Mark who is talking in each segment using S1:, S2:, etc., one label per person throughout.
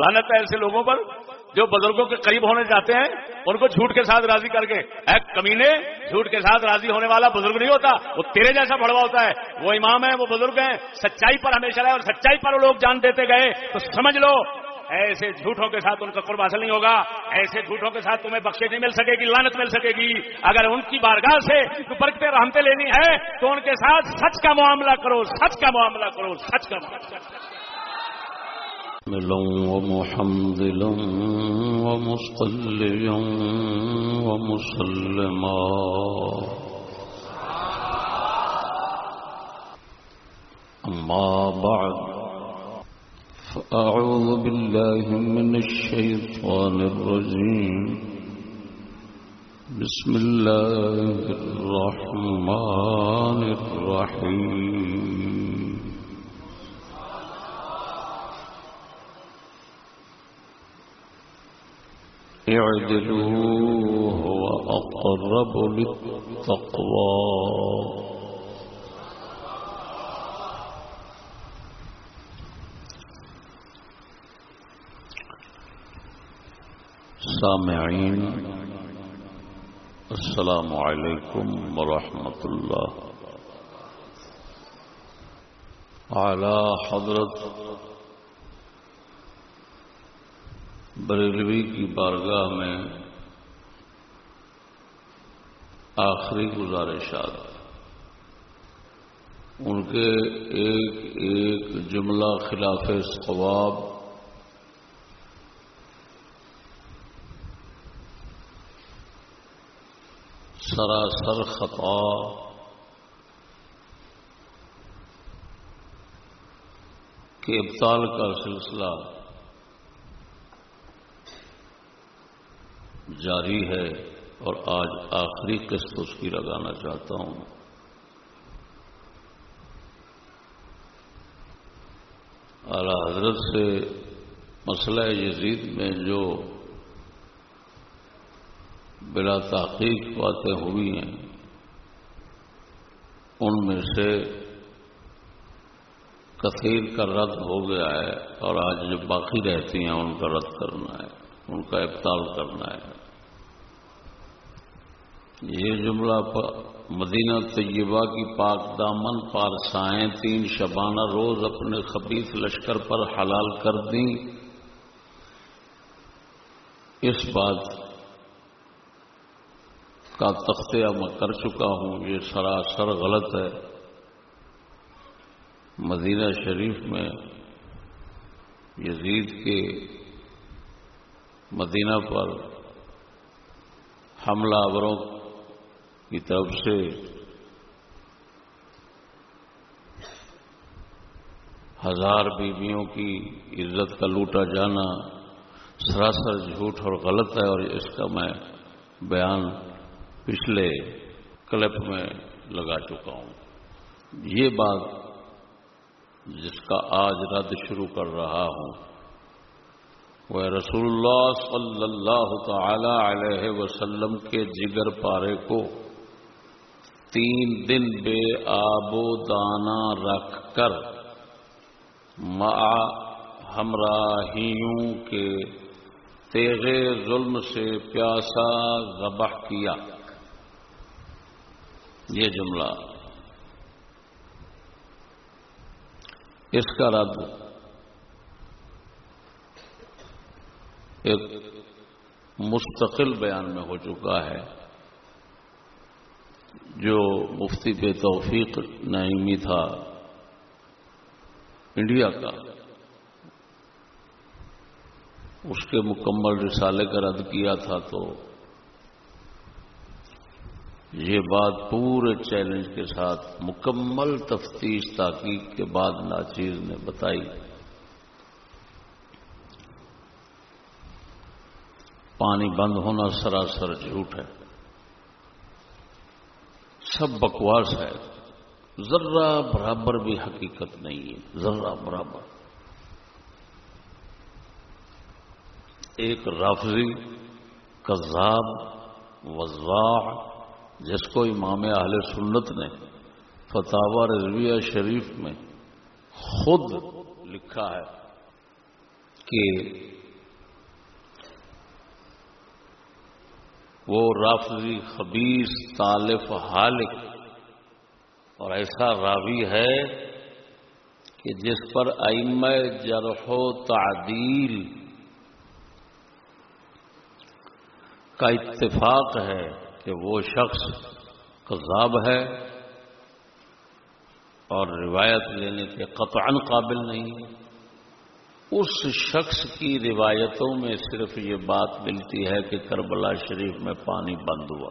S1: لانت ہے ایسے لوگوں پر جو بزرگوں کے قریب ہونے جاتے ہیں، ان کو جھوٹ کے ساتھ راضی کر کے۔ اے کمینے، جھوٹ کے ساتھ راضی ہونے والا بزرگ نہیں ہوتا، وہ تیرے جیسا بڑوا ہوتا ہے۔ وہ امام ہے وہ بزرگ ہیں، سچائی پر ہمیشہ رہے اور سچائی پر وہ لوگ جان دیتے گئے۔ تو سمجھ لو، ایسے جھوٹوں کے ساتھ ان کا قرب حاصل نہیں ہوگا، ایسے جھوٹوں کے ساتھ تمہیں بخشے نہیں مل سکے گی لانت مل سکے گی۔ اگر ان کی بارگاہ سے برکتے رحمتیں لینی ہے تو ان کے ساتھ سچ کا معاملہ کرو، سچ کا معاملہ کرو، سچ کا معاملہ۔
S2: ومحمدلا ومصليا ومسلما. أما بعد فأعوذ بالله من الشيطان الرجيم. بسم الله الرحمن الرحيم. اعدلوا هو أقرب للتقوى. سامعین السلام علیکم ورحمۃ اللہ اعلی حضرت بریلوی کی بارگاہ میں آخری گزارشات۔ ان کے ایک ایک جملہ خلاف ثواب۔ سراسر خطا۔ کے ابتال کا سلسلہ۔ جاری ہے اور آج آخری قسط اس کی لگانا چاہتا ہوں۔ اعلی حضرت سے مسئلہ یزید میں جو بلا تحقیق باتیں ہوئی ہیں، ان میں سے کثیر کا رد ہو گیا ہے اور آج جو باقی رہتی ہیں، ان کا رد کرنا ہے، ان کا ابتال کرنا ہے۔ یہ جملہ مدینہ طیبہ کی پاک دامن پارسائیں تین شبانہ روز اپنے خبیص لشکر پر حلال کر دیں۔ اس بات کا تختیہ میں کر چکا ہوں، یہ سراسر غلط ہے۔ مدینہ شریف میں یزید کے مدینہ پر حملہ آوروں کی طرف سے ہزار بیویوں کی عزت کا لوٹا جانا سراسر جھوٹ اور غلط ہے اور اس کا میں بیان پچھلے کلپ میں لگا چکا ہوں۔ یہ بات جس کا آج رد شروع کر رہا ہوں۔ وہ رسول اللہ صلی اللہ تعالی علیہ وسلم کے جگر پارے کو تین دن بے آب و دانا رکھ کر مع ہمراہیوں کے تیغے ظلم سے پیاسا ذبح کیا۔ یہ جملہ۔ اس کا رد۔ ایک مستقل بیان میں ہو چکا ہے۔ جو مفتی بے توفیق نعیمی تھا انڈیا کا، اس کے مکمل رسالے کا رد کیا تھا تو یہ بات پورے چیلنج کے ساتھ مکمل تفتیش تحقیق کے بعد ناچیز نے بتائی۔ پانی بند ہونا سراسر جھوٹ ہے۔ سب بکواس ہے۔ ذرہ برابر بھی حقیقت نہیں ہے۔ ذرہ برابر۔ ایک رافضی، کذاب، وضاح، جس کو امام اہل سنت نے فتح رضویہ شریف میں خود لکھا ہے کہ وہ رافضی خبیص طالف حالق۔ اور ایسا راوی ہے کہ جس پر ائم جرح و تعدیل کا اتفاق ہے کہ وہ شخص قذاب ہے اور روایت لینے کے قطعا قابل نہیں ہے۔ اس شخص کی روایتوں میں صرف یہ بات ملتی ہے کہ کربلا شریف میں پانی بند ہوا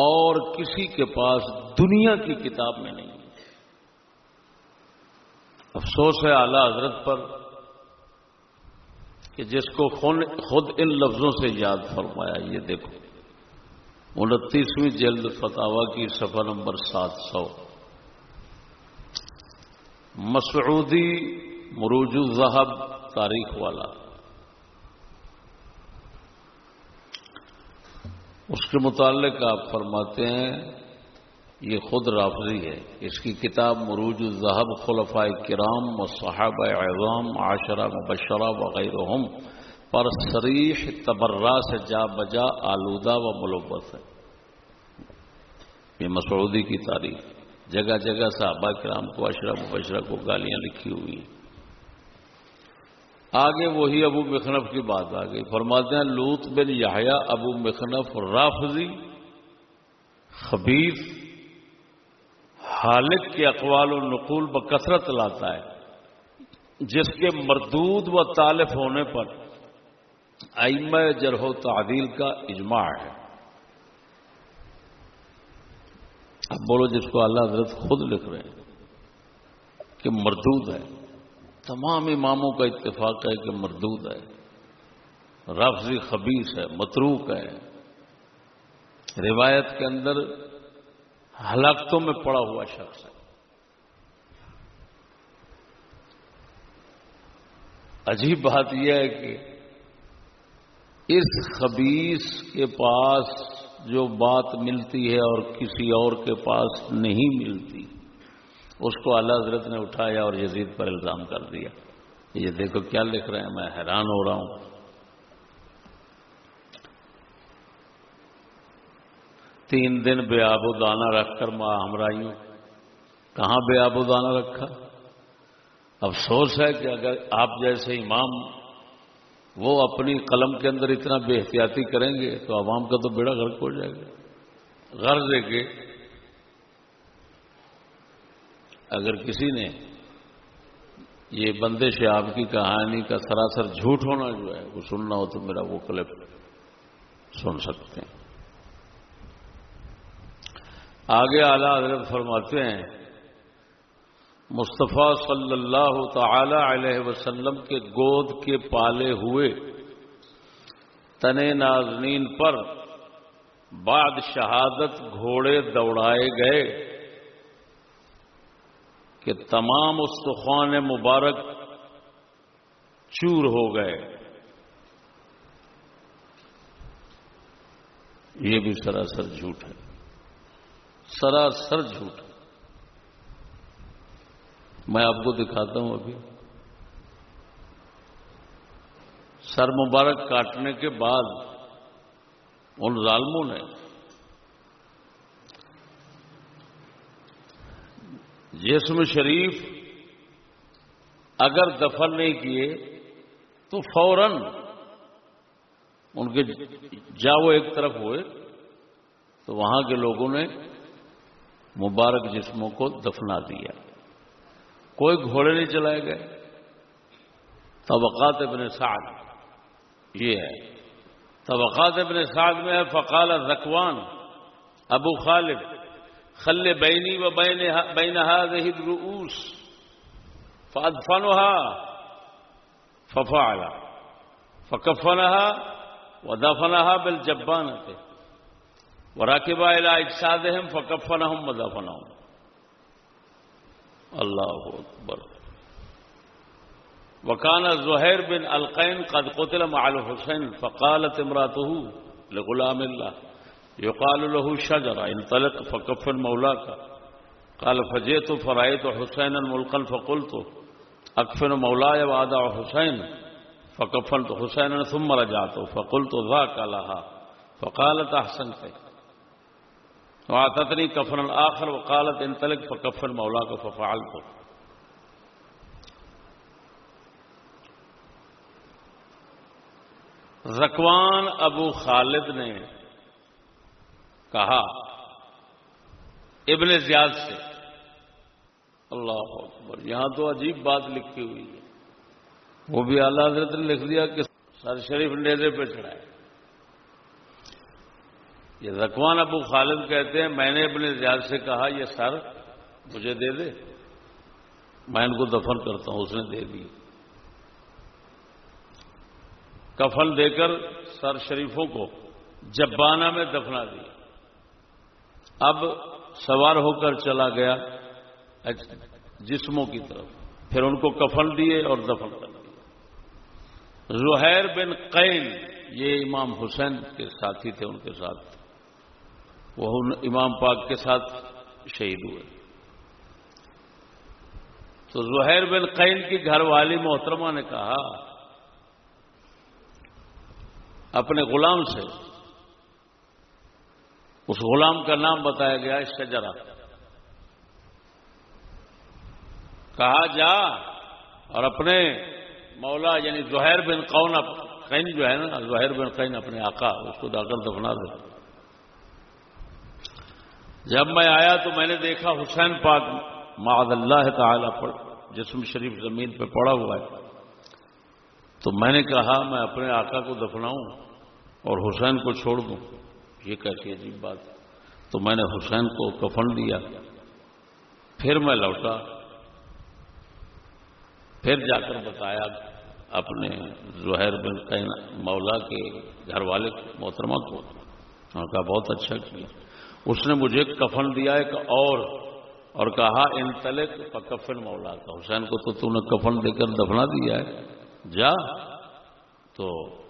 S2: اور کسی کے پاس دنیا کی کتاب میں نہیں۔ افسوس ہے اعلی حضرت پر کہ جس کو خود ان لفظوں سے یاد فرمایا۔ یہ دیکھو، انتیسویں جلد فتح کی سفر نمبر سات سو۔ مسعودی مروج الزہب تاریخ والا۔ اس کے متعلق آپ فرماتے ہیں، یہ خود رافضی ہے۔ اس کی کتاب مروج الزہب خلفاء کرام و صحابہ اعظام عاشرہ مبشرہ وغیرہ پر سریح تبرہ سے جا بجا آلودہ و ملوبت ہے۔ یہ مسعودی کی تاریخ۔ جگہ جگہ صحابہ کرام کو اشرا مبشرہ کو گالیاں لکھی ہوئی ہیں۔ آگے وہی ابو مخنف کی بات آ گئی۔ فرماتے ہیں لوت بن یحییٰ، ابو مخنف رافضی خبیف حالق کے اقوال و نقول بکثرت لاتا ہے۔ جس کے مردود و طالف ہونے پر ائمہ جرح و تعدیل کا اجماع ہے۔ اب بولو جس کو اللہ حضرت خود لکھ رہے ہیں کہ مردود ہے۔ تمام اماموں کا اتفاق ہے کہ مردود ہے رفضی خبیص ہے، متروک ہے۔ روایت کے اندر ہلاکتوں میں پڑا ہوا شخص ہے۔ عجیب بات یہ ہے کہ اس خبیص کے پاس جو بات ملتی ہے اور کسی اور کے پاس نہیں ملتی اس کو اللہ حضرت نے اٹھایا اور یزید پر الزام کر دیا۔ یہ دیکھو کیا لکھ رہے ہیں، میں حیران ہو رہا ہوں۔ تین دن بے آب و دانہ رکھ کر ماں ہمراہیوں، کہاں بے آب و دانہ رکھا؟ افسوس ہے کہ اگر آپ جیسے امام وہ اپنی قلم کے اندر اتنا بے احتیاطی کریں گے تو عوام کا تو بیڑا غرق ہو جائے گا۔ غرض ہے کہ اگر کسی نے یہ بندش آپ کی کہانی کا سراسر جھوٹ ہونا جو ہے، وہ سننا ہو تو میرا وہ کلپ سن سکتے ہیں۔ آگے اعلی حضرت فرماتے ہیں، مصطفیٰ صلی اللہ تعالی علیہ وسلم کے گود کے پالے ہوئے تن نازنین پر بعد شہادت گھوڑے دوڑائے گئے۔ کہ تمام استخوان مبارک چور ہو گئے۔ یہ بھی سراسر جھوٹ ہے۔ سراسر جھوٹ۔ میں آپ کو دکھاتا ہوں ابھی۔ سر مبارک کاٹنے کے بعد ان ظالموں نے جسم شریف اگر دفن نہیں کیے تو فوراً ان کے جاؤ ایک طرف ہوئے تو وہاں کے لوگوں نے مبارک جسموں کو دفنا دیا۔ کوئی گھوڑے نہیں چلائے گئے۔ طبقات ابن سعد، یہ ہے۔ طبقات ابن سعد میں ہے، فقال رکوان ابو خالد خل بینی و بین بینہا ذہد رؤوس فادفنها ففعل فكفنها ودفنها بالجبانه وراکبا اجسادهم فكفنهم وذفنهم الله اکبر. وكان زهير بن القين قد قتل مع الحسين فقالت امراته لغلام الله يقال له شجرة انطلق فكفن مولاك قال، فجئت فرأيت حسينا ملقا فقلت أكفن مولاي وأدع حسين فکفن تو حسین. نے تم مرا جا تو فقل تو ذا فقالت احسن سے واتتنی کفن آخر وقالت، انطلق فکفن مولا کو ففعل تو رکوان ابو خالد نے کہا، ابن زیاد سے، اللہ اکبر، یہاں تو عجیب بات لکھی ہوئی ہے۔ وہ بھی اعلی حضرت نے لکھ دیا کہ سر شریف نیزے پہ چڑھائے یہ رکوان ابو خالد کہتے ہیں، میں نے ابن زیاد سے کہا، یہ سر مجھے دے دے۔ میں ان کو دفن کرتا ہوں، اس نے دے دی۔ کفن دے کر سر شریفوں کو جبانہ میں دفنا دیا اب سوار ہو کر چلا گیا جسموں کی طرف۔ پھر ان کو کفن دیے اور دفن کر دیا۔ زہیر بن قین یہ امام حسین کے ساتھی تھے ان کے ساتھ۔ وہ امام پاک کے ساتھ شہید ہوئے۔ تو زہیر بن قین کی گھر والی محترمہ نے کہا، اپنے غلام سے اس غلام کا نام بتایا گیا شجرا کہا جا اور اپنے مولا یعنی زہیر بن قون قین جو ہے نا، زہیر بن قین اپنے آقا، اس کو کر دفنا دے جب میں آیا تو میں نے دیکھا حسین پاک معذ اللہ تعالی پر جسم شریف زمین پہ پڑا ہوا ہے۔ تو میں نے کہا، میں اپنے آقا کو دفناؤں اور حسین کو چھوڑ دوں۔ یہ کیسی عجیب بات تو میں نے حسین کو کفن دیا، پھر میں لوٹا، پھر جا کر بتایا اپنے زہر بن مولا کے گھر والے محترمہ کو کہا بہت اچھا کیا۔ اس نے مجھے کفن دیا ایک اور اور کہا ان تلے کفن مولا کا۔ حسین کو تو تم نے کفن دے کر دفنا دیا ہے۔ جا تو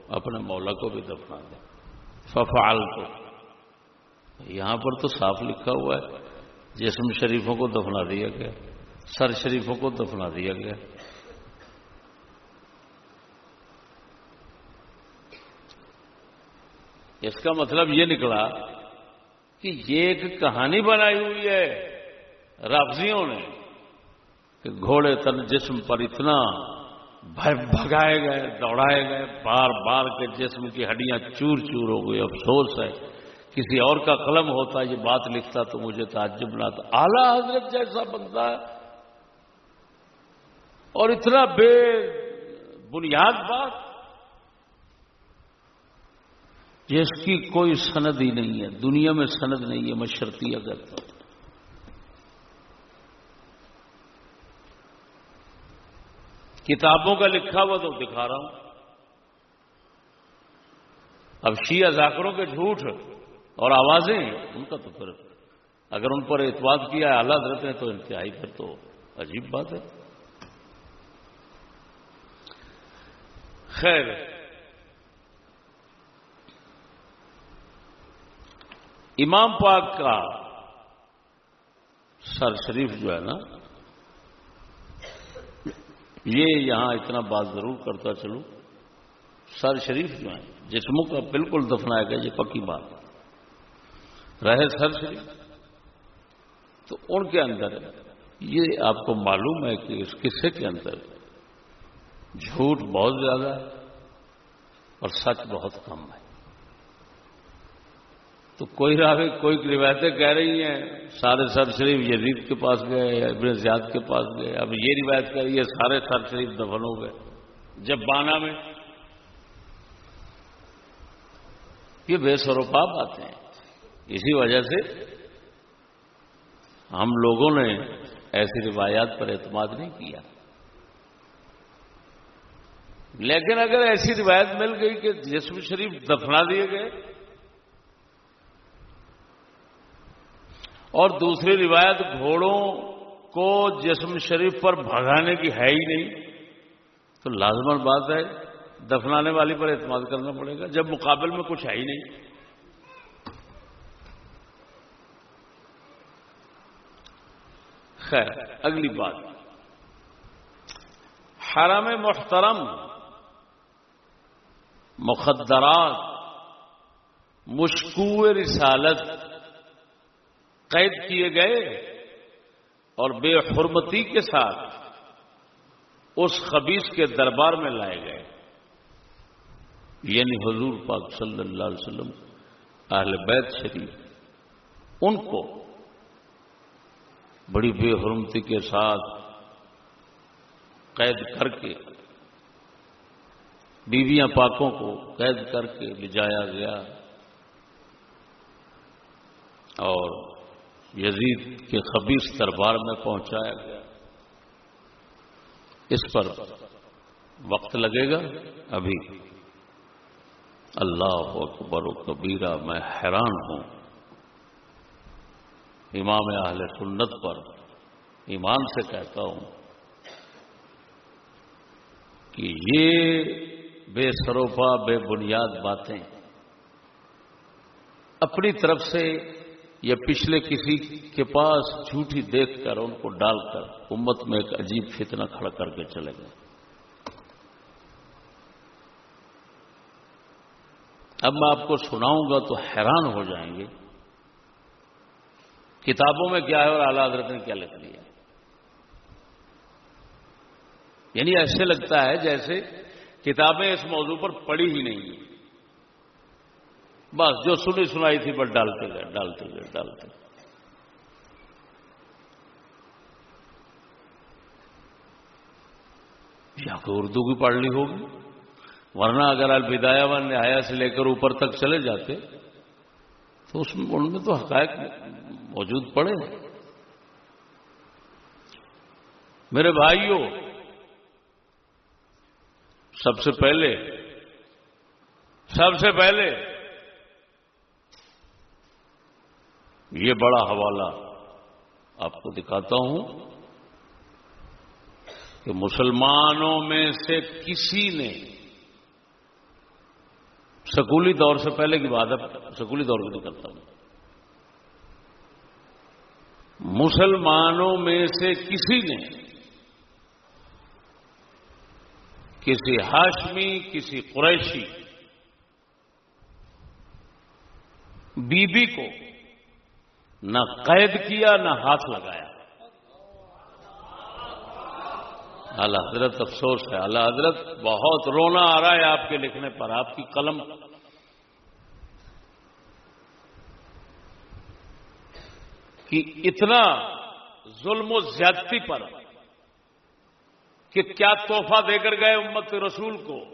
S2: اپنے مولا کو بھی دفنا دے۔ ففعل کو یہاں پر تو صاف لکھا ہوا ہے، جسم شریفوں کو دفنا دیا گیا، سر شریفوں کو دفنا دیا گیا۔ اس کا مطلب یہ نکلا کہ یہ ایک کہانی بنائی ہوئی ہے رابضیوں نے کہ گھوڑے تن جسم پر اتنا بھگائے گئے، دوڑائے گئے، بار بار کے جسم کی ہڈیاں چور چور ہو گئی، افسوس ہے۔ کسی اور کا قلم ہوتا یہ بات لکھتا تو مجھے تعجب نہ تھا۔ اعلی حضرت جیسا بنتا ہے۔ اور اتنا بے بنیاد بات۔ جس کی کوئی سند ہی نہیں ہے۔ دنیا میں سند نہیں ہے مشرتی اگر۔ تو کتابوں کا لکھا ہوا تو دکھا رہا ہوں۔ اب شیعہ ذاکروں کے جھوٹ۔ اور آوازیں، ان کا تو پھر اگر ان پر اعتماد کیا ہے اعلیٰ حضرت ہیں تو انتہائی پھر تو عجیب بات ہے۔ خیر۔ امام پاک کا سر شریف جو ہے نا، یہ یہاں اتنا بات ضرور کرتا چلو سر شریف جو ہیں، جسموں کا بالکل دفنایا گیا، یہ پکی بات رہے سر شریف تو ان کے اندر یہ آپ کو معلوم ہے کہ اس قصے کے اندر جھوٹ بہت زیادہ ہے اور سچ بہت کم ہے۔ تو کوئی راوی کوئی روایتیں کہہ رہی ہیں، سارے سر شریف یزید کے پاس گئے ابن زیاد کے پاس گئے، اب یہ روایت کہہ رہی ہے سارے سر شریف دفن ہو گئے۔ جب بانا میں یہ بے سروپا باتیں ہیں۔ اسی وجہ سے ہم لوگوں نے ایسی روایات پر اعتماد نہیں کیا۔ لیکن اگر ایسی روایت مل گئی کہ جسم شریف دفنا دیے گئے اور دوسری روایت گھوڑوں کو جسم شریف پر بھگانے کی ہے ہی نہیں، تو لازمن بات ہے دفنانے والی پر اعتماد کرنا پڑے گا، جب مقابل میں کچھ ہے ہی نہیں۔ خیر، اگلی بات۔ حرم محترم، مخدرات مشکو رسالت قید کیے گئے اور بے حرمتی کے ساتھ اس خبیص کے دربار میں لائے گئے۔ یعنی حضور پاک صلی اللہ علیہ وسلم، اہل بیت شریف، ان کو بڑی بے حرمتی کے ساتھ قید کر کے بیویاں پاکوں کو قید کر کے لے جایا گیا اور یزید کے خبیص دربار میں پہنچایا گیا۔ اس پر وقت لگے گا؟ ابھی۔ اللہ اکبر و کبیرہ، میں حیران ہوں۔ امام اہل سنت پر ایمان سے کہتا ہوں کہ یہ بے سروپا بے بنیاد باتیں اپنی طرف سے یا پچھلے کسی کے پاس جھوٹی دیکھ کر ان کو ڈال کر امت میں ایک عجیب فتنہ کھڑا کر کے چلے گئے۔ اب میں آپ کو سناؤں گا تو حیران ہو جائیں گے کتابوں میں کیا ہے اور اعلی حضرت نے کیا لکھ لیا یعنی ایسے لگتا ہے جیسے کتابیں اس موضوع پر پڑھی ہی نہیں ہیں۔ بس جو سنی سنائی تھی بس ڈالتے گئے ڈالتے گئے ڈالتے گئے یا کوئی اردو کی پڑھنی ہوگی، ورنہ اگر الوداع و نہایا سے لے کر اوپر تک چلے جاتے تو اس ان میں تو حقائق موجود پڑے۔ میرے بھائیوں، سب سے پہلے سب سے پہلے یہ بڑا حوالہ آپ کو دکھاتا ہوں کہ مسلمانوں میں سے کسی نے سکولی دور سے پہلے کی بات ہے، سکولی دور کی کرتا ہوں۔ مسلمانوں میں سے کسی نے کسی ہاشمی، کسی قریشی بی بی کو نہ قید کیا، نہ ہاتھ لگایا۔ اعلی حضرت افسوس ہے۔ اعلی حضرت، بہت رونا آ رہا ہے آپ کے لکھنے پر، آپ کی قلم۔ کہ اتنا ظلم و زیادتی پر کہ کیا تحفہ دے کر گئے امت رسول کو؟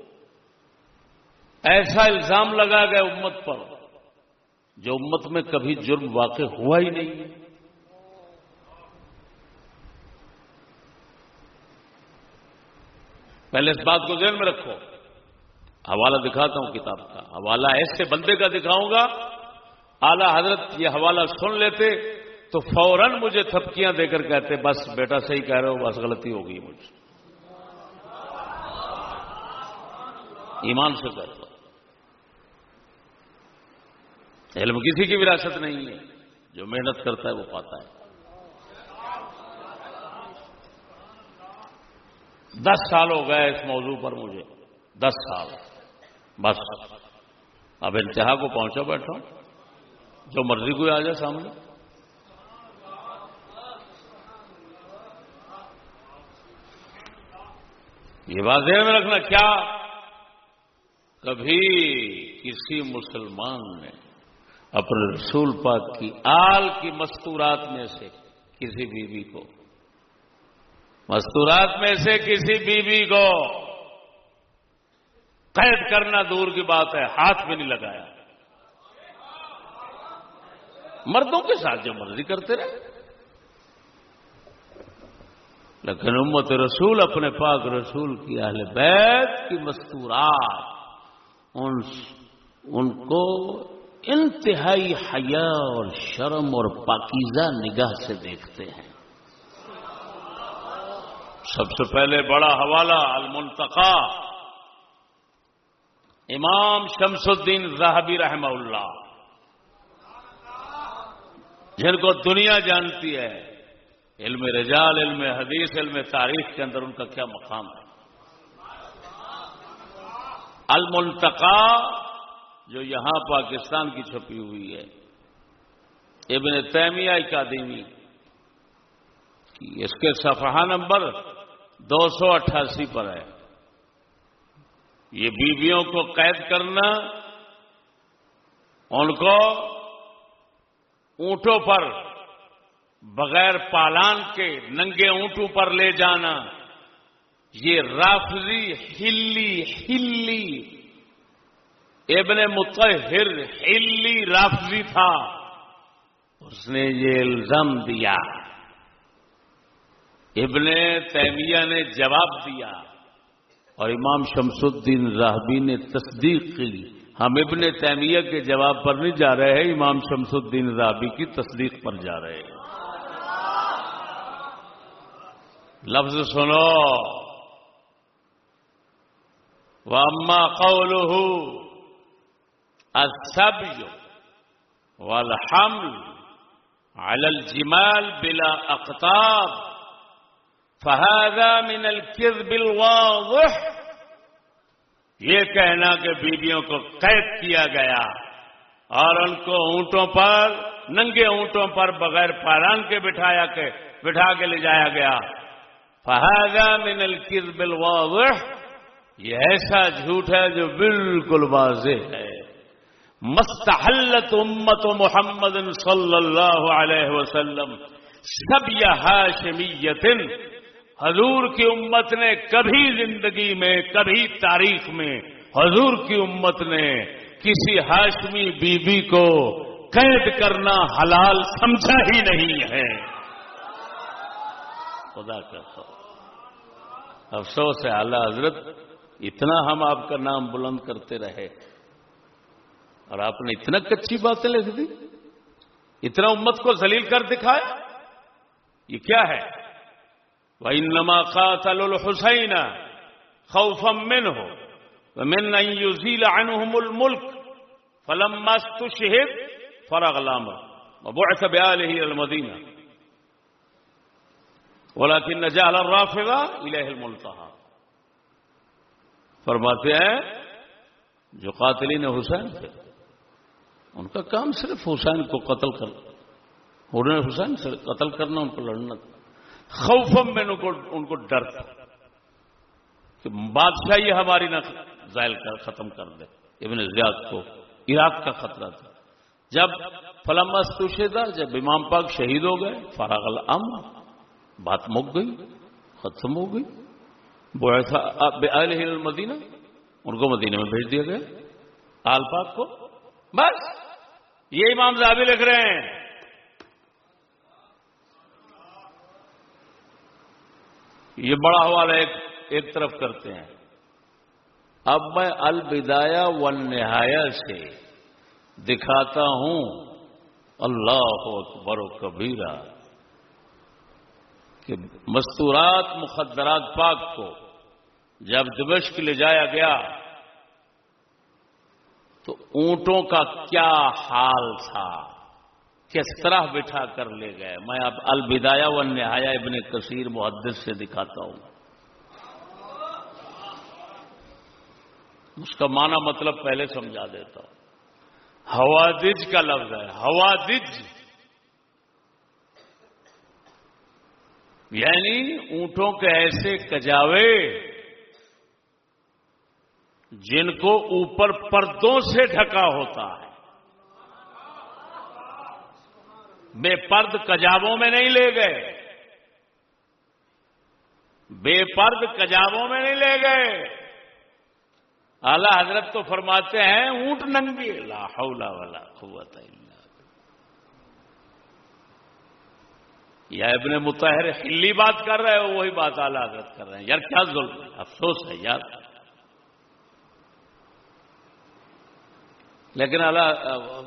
S2: ایسا الزام لگا گئے امت پر جو امت میں کبھی جرم واقع ہوا ہی نہیں۔ پہلے اس بات کو ذہن میں رکھو۔ حوالہ دکھاتا ہوں کتاب کا۔ حوالہ ایسے بندے کا دکھاؤں گا۔ اعلی حضرت یہ حوالہ سن لیتے تو فوراً مجھے تھپکیاں دے کر کہتے، بس بیٹا صحیح کہہ رہے ہو، بس غلطی ہو گئی مجھ سے۔ ایمان سے کرتا علم کسی کی وراثت نہیں ہے۔ جو محنت کرتا ہے وہ پاتا ہے۔ دس سال ہو گئے اس موضوع پر مجھے۔ دس سال۔ بس۔ اب انتہا کو پہنچا بیٹھا جو مرضی کوئی آ جائے سامنے۔ یہ بات ذہن میں رکھنا، کیا کبھی کسی مسلمان نے اپنے رسول پاک کی آل کی مستورات میں سے کسی بیوی کو مستورات میں سے کسی بیوی کو قید کرنا دور کی بات ہے، ہاتھ میں نہیں لگایا۔ مردوں کے ساتھ جو مرضی کرتے رہے۔ لیکن امت رسول، اپنے پاک رسول کی اہل بیت کی مستورات، ان ان کو انتہائی حیا اور شرم اور پاکیزہ نگاہ سے دیکھتے ہیں۔ سب سے پہلے بڑا حوالہ، المنتقا۔ امام شمس الدین زاہبی رحمہ اللہ۔ جن کو دنیا جانتی ہے، علم رجال، علم حدیث، علم تاریخ کے اندر ان کا کیا مقام ہے؟ المنتقا جو یہاں پاکستان کی چھپی ہوئی ہے۔ ابن تیمیہ اکادمی اس کے صفحہ نمبر دو سو اٹھاسی پر ہے۔ یہ بیویوں کو قید کرنا، ان کو اونٹوں پر بغیر پالان کے ننگے اونٹوں پر لے جانا۔ یہ رافضی ہلی ہلی۔ ابن متحر ہلی رافضی تھا۔ اس نے یہ الزام دیا۔ ابن تیمیہ نے جواب دیا اور امام شمس الدین راہبی نے تصدیق کی۔ ہم ابن تیمیہ کے جواب پر نہیں جا رہے ہیں، امام شمس الدین راہبی کی تصدیق پر جا رہے ہیں۔ لفظ سنو۔ واما قوله السبي والحمل على الجمال بلا اقطاب فهذا من الكذب الواضح۔ یہ کہنا کہ بیویوں کو قید کیا گیا اور ان کو اونٹوں پر، ننگے اونٹوں پر بغیر پاران کے بٹھایا کے، بٹھا کے لے جایا گیا۔ فہذا من الكذب الواضح۔ یہ ایسا جھوٹ ہے جو بالکل واضح ہے۔ مستحلت امت و محمد صلی اللہ علیہ وسلم سب یہ ہاشمیت حضور کی امت نے کبھی زندگی میں، کبھی تاریخ میں حضور کی امت نے کسی ہاشمی بی بی کو قید کرنا حلال سمجھا ہی نہیں ہے۔ خدا کا افسوس ہے، اعلی حضرت، اتنا ہم آپ کا نام بلند کرتے رہے۔ اور آپ نے اتنا کچی باتیں لکھ دی۔ اتنا امت کو ذلیل کر دکھایا۔ یہ کیا ہے؟ بھائی نما قاتل الحسین خوفم من ہو من یوزیل عنہم الملک فلم مست شہید فرغ لام بعث بآلہ المدینہ ولكن نجعل الرافضہ الہ فرماتے ہیں، جو قاتلین حسین تھے، ان کا کام صرف حسین کو قتل کرنا حسین سے قتل کرنا، ان کو لڑنا خوفم میں ان کو ڈر تھا کہ بادشاہی ہماری نہ زائل کر ختم کر دے۔ ابن زیاد کو عراق کا خطرہ تھا۔ جب فلم جب امام پاک شہید ہو گئے، فراغ الام بات مک گئی، ختم ہو گئی۔ مدینہ ان کو مدینہ میں بھیج دیا گیا۔ آل پاک کو بس، یہ امام زابی لکھ رہے ہیں۔ یہ بڑا حوالہ ایک ایک طرف کرتے ہیں۔ اب میں البدایا و نہایا سے دکھاتا ہوں۔ اللہ اکبر و کبیرہ کہ مستورات مخدرات پاک کو جب دمشق لے جایا گیا تو اونٹوں کا کیا حال تھا؟ کس طرح بٹھا کر لے گئے۔ میں اب البدایا و نہایا ابن کثیر محدث سے دکھاتا ہوں۔ اس کا معنی مطلب پہلے سمجھا دیتا ہوں۔ ہوادج کا لفظ ہے۔ ہوادج یعنی اونٹوں کے ایسے کجاوے جن کو اوپر پردوں سے ڈھکا ہوتا ہے۔ بے پرد کجاووں میں نہیں لے گئے۔ بے پرد کجاووں میں نہیں لے گئے۔ اعلی حضرت تو فرماتے ہیں، اونٹ ننگی لا حول ولا قوت الا یا ابن متحر ہلی بات کر رہے ہو، وہی بات اعلی حضرت کر رہے ہیں۔ یار، کیا ظلم ہے؟ افسوس ہے یار۔ لیکن اللہ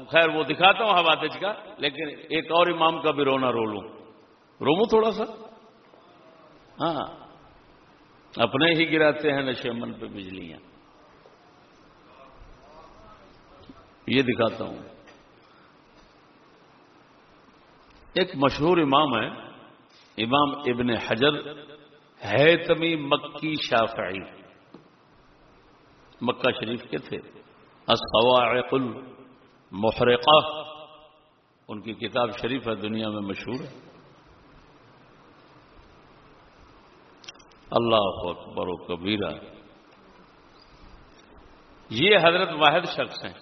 S2: خیر وہ دکھاتا ہوں حوادج کا، لیکن ایک اور امام کا بھی رونا رو لوں۔ روموں تھوڑا سا؟ ہاں۔ اپنے ہی گراتے ہیں نشیمن پہ بجلیاں یہ دکھاتا ہوں۔ ایک مشہور امام ہے، امام ابن حجر ہے تمی مکی شافعی۔ مکہ شریف کے تھے۔ الصواعق المحرقہ ان کی کتاب شریف ہے، دنیا میں مشہور ہے۔ اللہ اکبر و کبیرہ۔ یہ حضرت واحد شخص ہیں،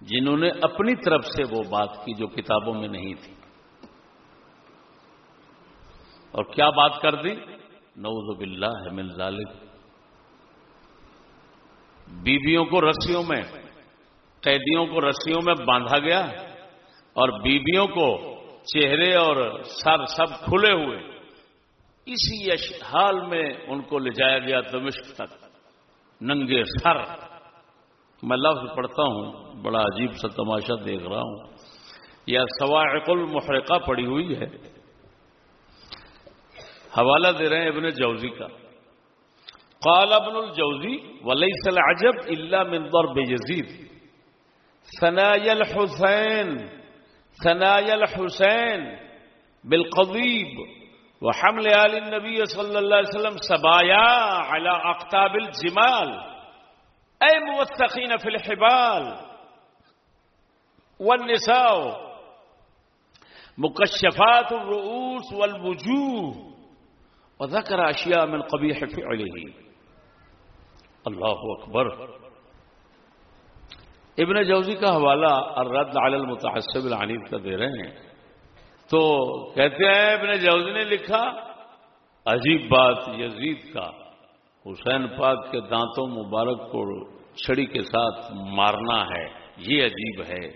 S2: جنہوں نے اپنی طرف سے وہ بات کی جو کتابوں میں نہیں تھی۔ اور کیا بات کر دی؟ نعوذ باللہ من ذالک۔ بیویوں کو رسیوں میں، قیدیوں کو رسیوں میں باندھا گیا اور بیویوں کو چہرے اور سر سب کھلے ہوئے۔ اسی حال میں ان کو لے جایا گیا دمشق تک۔ ننگے سر۔ میں لفظ پڑھتا ہوں، بڑا عجیب سا تماشا دیکھ رہا ہوں۔ یا سواعق المحرقہ پڑی ہوئی ہے۔ حوالہ دے رہے ہیں ابن جوزی کا۔ قال ابن الجوزی وليس العجب الا من ضرب يزيد ثنايا الحسين ثنايا الحسين بالقضيب وحمل آل النبي صلى الله عليه وسلم سبايا على أقتاب الجمال. أي موثقين في الحبال والنساء مكشفات الرؤوس والوجوه وذكر أشياء من قبيح فعله. الله أكبر ابن جوزی کا حوالہ الرد علی المتحسب العنیف کا دے رہے ہیں۔ تو کہتے ہیں ابن جوزی نے لکھا، عجیب بات یزید کا۔ حسین پاک کے دانتوں مبارک کو چھڑی کے ساتھ مارنا ہے، یہ عجیب ہے۔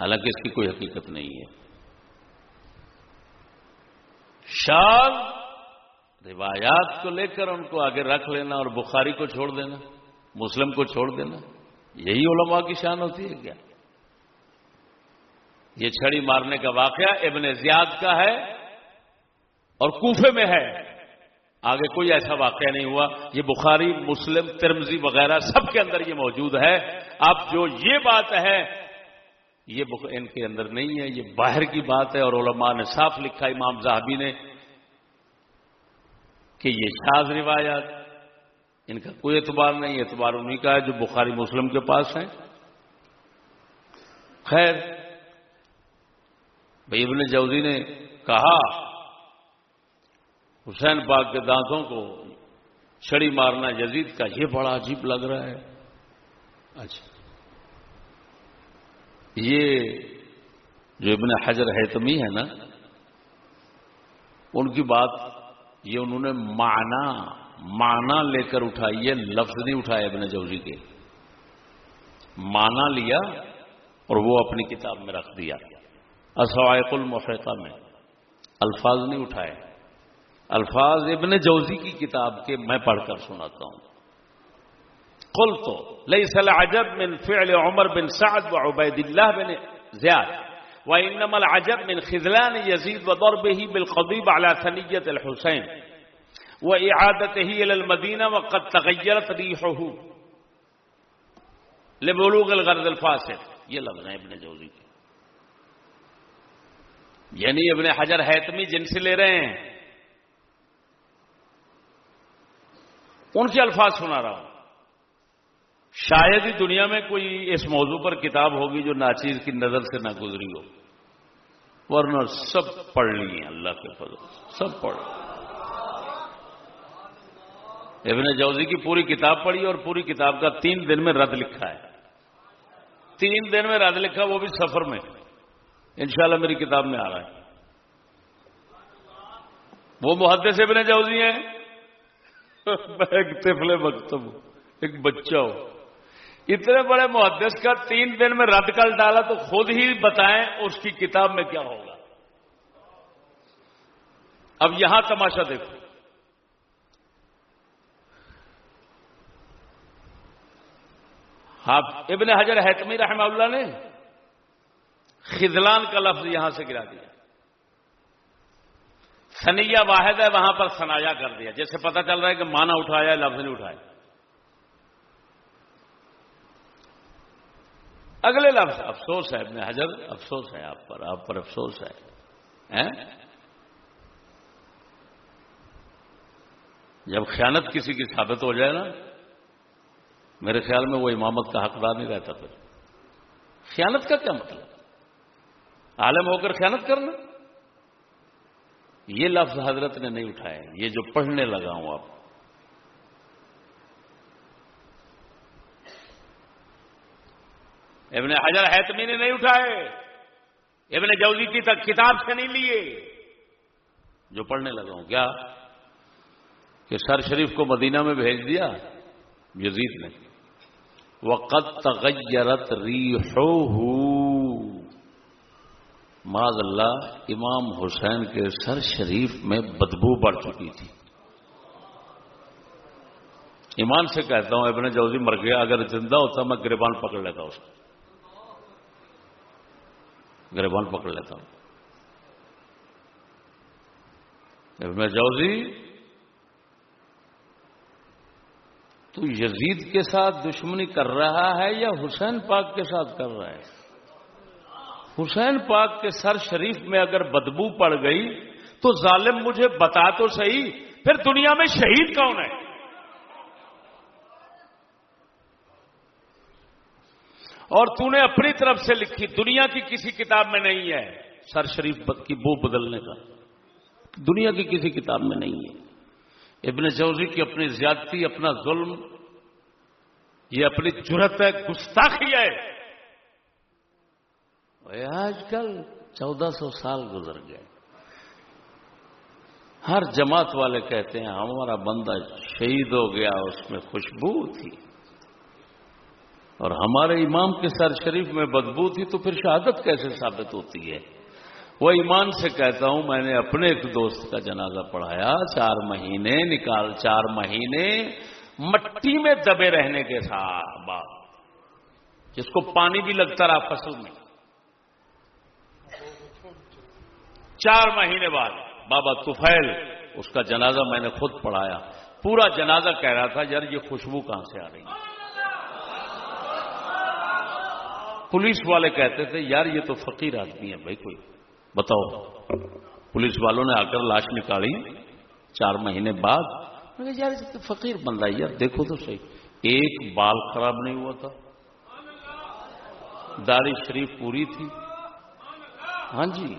S2: حالانکہ اس کی کوئی حقیقت نہیں ہے۔ شاد روایات کو لے کر ان کو آگے رکھ لینا اور بخاری کو چھوڑ دینا، مسلم کو چھوڑ دینا، یہی علماء کی شان ہوتی ہے کیا؟ یہ چھڑی مارنے کا واقعہ ابن زیاد کا ہے اور کوفے میں ہے۔ آگے کوئی ایسا واقعہ نہیں ہوا۔ یہ بخاری، مسلم ترمزی وغیرہ سب کے اندر یہ موجود ہے۔ اب جو یہ بات ہے، یہ ان کے اندر نہیں ہے۔ یہ باہر کی بات ہے اور علماء نے صاف لکھا، امام زاہبی نے کہ یہ شاز روایات ان کا کوئی اعتبار نہیں، اعتبار انہیں کا ہے جو بخاری مسلم کے پاس ہیں۔ خیر، بھائی ابن جوزی نے کہا، حسین پاک کے دانتوں کو چھڑی مارنا یزید کا یہ بڑا عجیب لگ رہا ہے۔ اچھا۔ یہ جو ابن حجر حتمی ہے نا، ان کی بات یہ انہوں نے معنی معنی لے کر اٹھائی ہے، لفظ نہیں اٹھائے ابن جوزی کے۔ معنی لیا اور وہ اپنی کتاب میں رکھ دیا۔ اسوائق المفیقہ میں الفاظ نہیں اٹھائے۔ الفاظ ابن جوزی کی کتاب کے میں پڑھ کر سناتا ہوں۔ قل تو لئی عجب من فعل عمر بن سعد و عبید اللہ بن زیاد۔ وإنما العجب من خذلان يزيد وضربه بالقضيب على ثنية الحسين وإعادته إلى المدينة وقد تغيرت ريحه لبلوغ الغرض الفاسد یہ لفظ ہیں ابن جوزی کے یعنی ابن حجر حیتمی جن سے لے رہے ہیں، ان کے الفاظ سنا رہا ہوں۔ شاید ہی دنیا میں کوئی اس موضوع پر کتاب ہوگی جو ناچیز کی نظر سے نہ گزری ہو۔ ورنہ سب پڑھ لی ہیں اللہ کے فضل سب پڑھ۔ ابن جوزی کی پوری کتاب پڑھی اور پوری کتاب کا تین دن میں رد لکھا ہے۔ تین دن میں رد لکھا وہ بھی سفر میں۔ انشاءاللہ میری کتاب میں آ رہا ہے۔ وہ محدث سے ابن جوزی ہیں۔ ایک تفلے مکتب ایک بچہ ہو اتنے بڑے محدث کا تین دن میں رد کر ڈالا تو خود ہی بتائیں اس کی کتاب میں کیا ہوگا۔ اب یہاں تماشا دیکھو۔ آپ ابن حجر حتمی رحمہ اللہ نے خزلان کا لفظ یہاں سے گرا دیا۔ سنیا واحد ہے، وہاں پر سنایا کر دیا۔ جیسے پتا چل رہا ہے کہ مانا اٹھایا لفظ نہیں اٹھایا۔ اگلے لفظ، افسوس ہے ابن حجر، افسوس ہے آپ پر آپ پر افسوس ہے جب خیانت کسی کی ثابت ہو جائے نا، میرے خیال میں وہ امامت کا حقدار نہیں رہتا پھر۔ خیانت کا کیا مطلب؟ عالم ہو کر خیانت کرنا۔ یہ لفظ حضرت نے نہیں اٹھائے یہ جو پڑھنے لگا ہوں آپ ابن حجر حتمی نے نہیں اٹھائے۔ ابن جوزی کی تک کتاب سے نہیں لیے۔ جو پڑھنے لگا ہوں، کیا؟ کہ سر شریف کو مدینہ میں بھیج دیا؟ یزید نے۔ وقت تغیرت ریحوہ۔ معذ اللہ، امام حسین کے سر شریف میں بدبو بڑھ چکی تھی۔ ایمان سے کہتا ہوں، ابن جوزی مر گیا، اگر زندہ ہوتا میں گریبان پکڑ لیتا اس کو۔ گریبان پکڑ لیتا ہوں۔ ابن جوزی جی، تو یزید کے ساتھ دشمنی کر رہا ہے یا حسین پاک کے ساتھ کر رہا ہے؟ حسین پاک کے سر شریف میں اگر بدبو پڑ گئی تو ظالم مجھے بتا تو صحیح، پھر دنیا میں شہید کون ہے؟ اور تو نے اپنی طرف سے لکھی۔ دنیا کی کسی کتاب میں نہیں ہے۔ سر شریف کی بو بدلنے کا۔ دنیا کی کسی کتاب میں نہیں ہے۔ ابن جوزی کی اپنی زیادتی، اپنا ظلم، یہ اپنی جرت ہے، گستاخی ہے۔ آج کل چودہ سو سال گزر گئے۔ ہر جماعت والے کہتے ہیں، ہمارا بندہ شہید ہو گیا، اس میں خوشبو تھی۔ اور ہمارے امام کے سر شریف میں بدبو تھی تو پھر شہادت کیسے ثابت ہوتی ہے؟ وہ ایمان سے کہتا ہوں، میں نے اپنے ایک دوست کا جنازہ پڑھایا، چار مہینے نکال، چار مہینے مٹی میں دبے رہنے کے ساتھ بعد جس کو پانی بھی لگتا رہا فصل میں۔ چار مہینے بعد بابا توفیل اس کا جنازہ میں نے خود پڑھایا۔ پورا جنازہ کہہ رہا تھا، یار یہ خوشبو کہاں سے آ رہی ہے؟ پولیس والے کہتے تھے، یار یہ تو فقیر آدمی ہے بھائی، کوئی بتاؤ۔ پولیس والوں نے آ کر لاش نکالی۔ چار مہینے بعد یار فقیر بندہ یار، دیکھو تو صحیح۔ ایک بال خراب نہیں ہوا تھا۔ داڑھی شریف پوری تھی۔ ہاں جی۔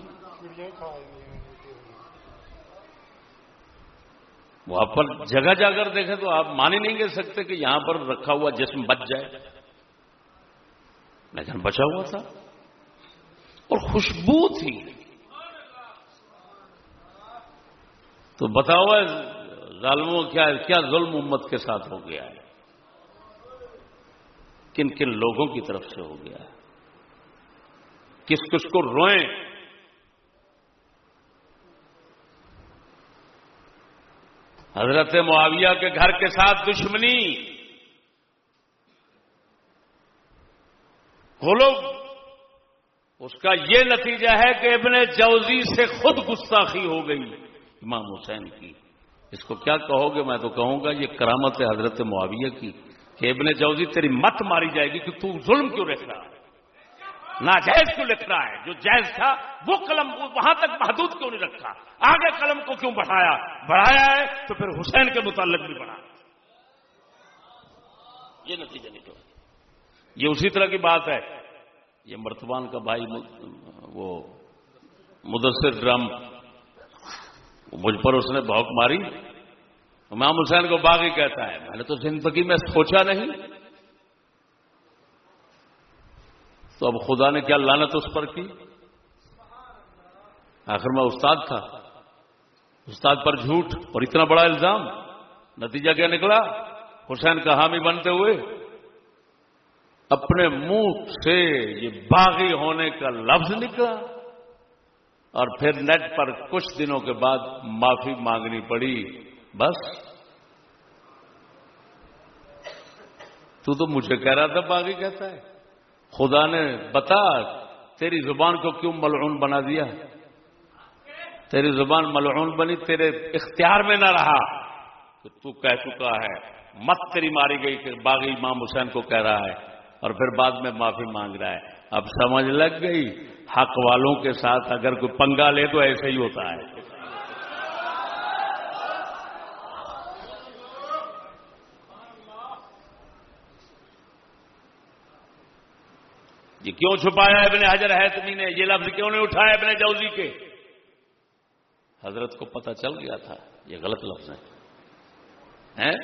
S2: وہاں پر جگہ جا کر دیکھیں تو آپ مان ہی نہیں کہہ سکتے کہ یہاں پر رکھا ہوا جسم بچ جائے۔ لیکن بچا ہوا تھا اور خوشبو تھی۔ تو بتاؤ ظالموں، کیا کیا ظلم امت کے ساتھ ہو گیا ہے؟ کن کن لوگوں کی طرف سے ہو گیا ہے؟ کس کس کو روئیں؟ حضرت معاویہ کے گھر کے ساتھ دشمنی۔ وہ لوگ اس کا یہ نتیجہ ہے کہ ابن جوزی سے خود گستاخی ہو گئی امام حسین کی۔ اس کو کیا کہو گے؟ میں تو کہوں گا یہ کرامت حضرت معاویہ کی کہ ابن جوزی تیری مت ماری جائے گی کہ تو ظلم کیوں لکھ رہا ہے؟ ناجائز کیوں لکھ رہا ہے؟ جو جائز تھا، وہ قلم وہاں تک محدود کیوں نہیں رکھا؟ آگے قلم کو کیوں بڑھایا؟ بڑھایا ہے تو پھر حسین کے متعلق بھی بڑھا۔ یہ نتیجہ نکلا۔ یہ اسی طرح کی بات ہے۔ یہ مرتبان کا بھائی وہ مدثر ڈرم مجھ پر اس نے بھوک ماری۔ امام حسین کو باغی کہتا ہے۔ میں نے تو زندگی میں سوچا نہیں۔ تو اب خدا نے کیا لانت اس پر کی؟ آخر میں استاد تھا۔ استاد پر جھوٹ اور اتنا بڑا الزام۔ نتیجہ کیا نکلا؟ حسین کا حامی بنتے ہوئے۔ اپنے منہ سے یہ باغی ہونے کا لفظ نکلا اور پھر نیٹ پر کچھ دنوں کے بعد معافی مانگنی پڑی۔ بس۔ تو تو مجھے کہہ رہا تھا باغی کہتا ہے۔ خدا نے بتا، تیری زبان کو کیوں ملعون بنا دیا؟ تیری زبان ملعون بنی، تیرے اختیار میں نہ رہا۔ تو تو کہہ چکا ہے۔ مت تیری ماری گئی کہ باغی امام حسین کو کہہ رہا ہے۔ اور پھر بعد میں معافی مانگ رہا ہے۔ اب سمجھ لگ گئی، حق والوں کے ساتھ اگر کوئی پنگا لے تو ایسے ہی ہوتا ہے۔
S1: یہ کیوں چھپایا ابن حجر ہے تمہیں نے؟ یہ لفظ کیوں نہیں اٹھایا ابن جوزی کے؟ حضرت کو پتہ چل گیا تھا، یہ غلط لفظ ہیں؟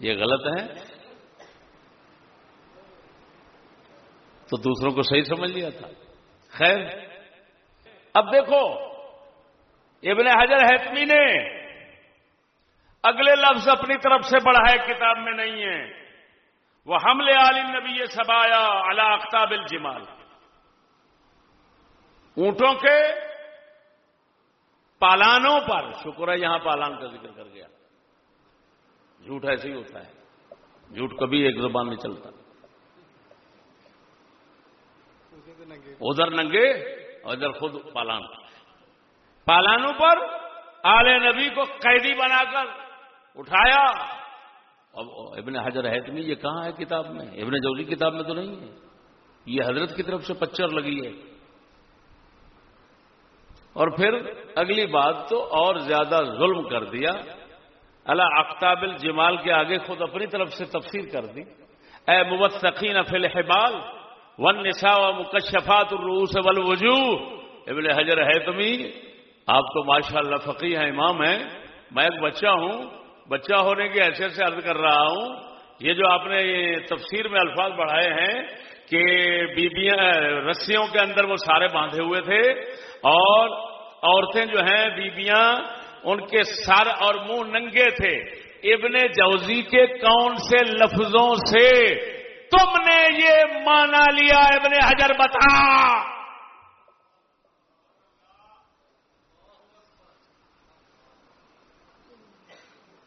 S1: یہ غلط ہیں؟ تو دوسروں کو صحیح سمجھ لیا تھا۔ خیر، اب دیکھو، ابن حجر حتمی نے اگلے لفظ اپنی طرف سے بڑھائے، کتاب میں نہیں ہے۔ وہ حملے عالم نبی سبایا اللہ اختاب الجمال۔ اونٹوں کے پالانوں پر، شکر ہے یہاں پالان کا ذکر کر گیا۔ جھوٹ ایسے ہی ہوتا ہے۔ جھوٹ کبھی ایک زبان میں چلتا۔ ادھر ننگے ادھر خود پالان۔ پالانوں پر آل نبی کو قیدی بنا کر اٹھایا۔ اب ابن حجر ہے یہ کہاں ہے کتاب میں؟ ابن جوزی کتاب میں تو نہیں ہے۔ یہ حضرت کی طرف سے پچر لگی ہے۔ اور پھر اگلی بات تو اور زیادہ ظلم کر دیا۔ اللہ اختاب الجمال کے آگے خود اپنی طرف سے تفسیر کر دی۔ اے مبتقین فی الحبال ون نسا و مکشفات الروس والوجوہ۔ ابن حجر ہے تمی آپ تو ماشاء اللہ فقی ہیں، امام ہیں۔ میں ایک بچہ ہوں۔ بچہ ہونے کی حیثیت سے عرض کر رہا ہوں، یہ جو آپ نے تفسیر میں الفاظ بڑھائے ہیں کہ بیبیاں، رسیوں کے اندر وہ سارے باندھے ہوئے تھے اور عورتیں جو ہیں، بیبیاں ان کے سر اور منہ ننگے تھے۔ ابن جوزی کے کون سے لفظوں سے تم نے یہ مانا لیا، ابن حجر بتا۔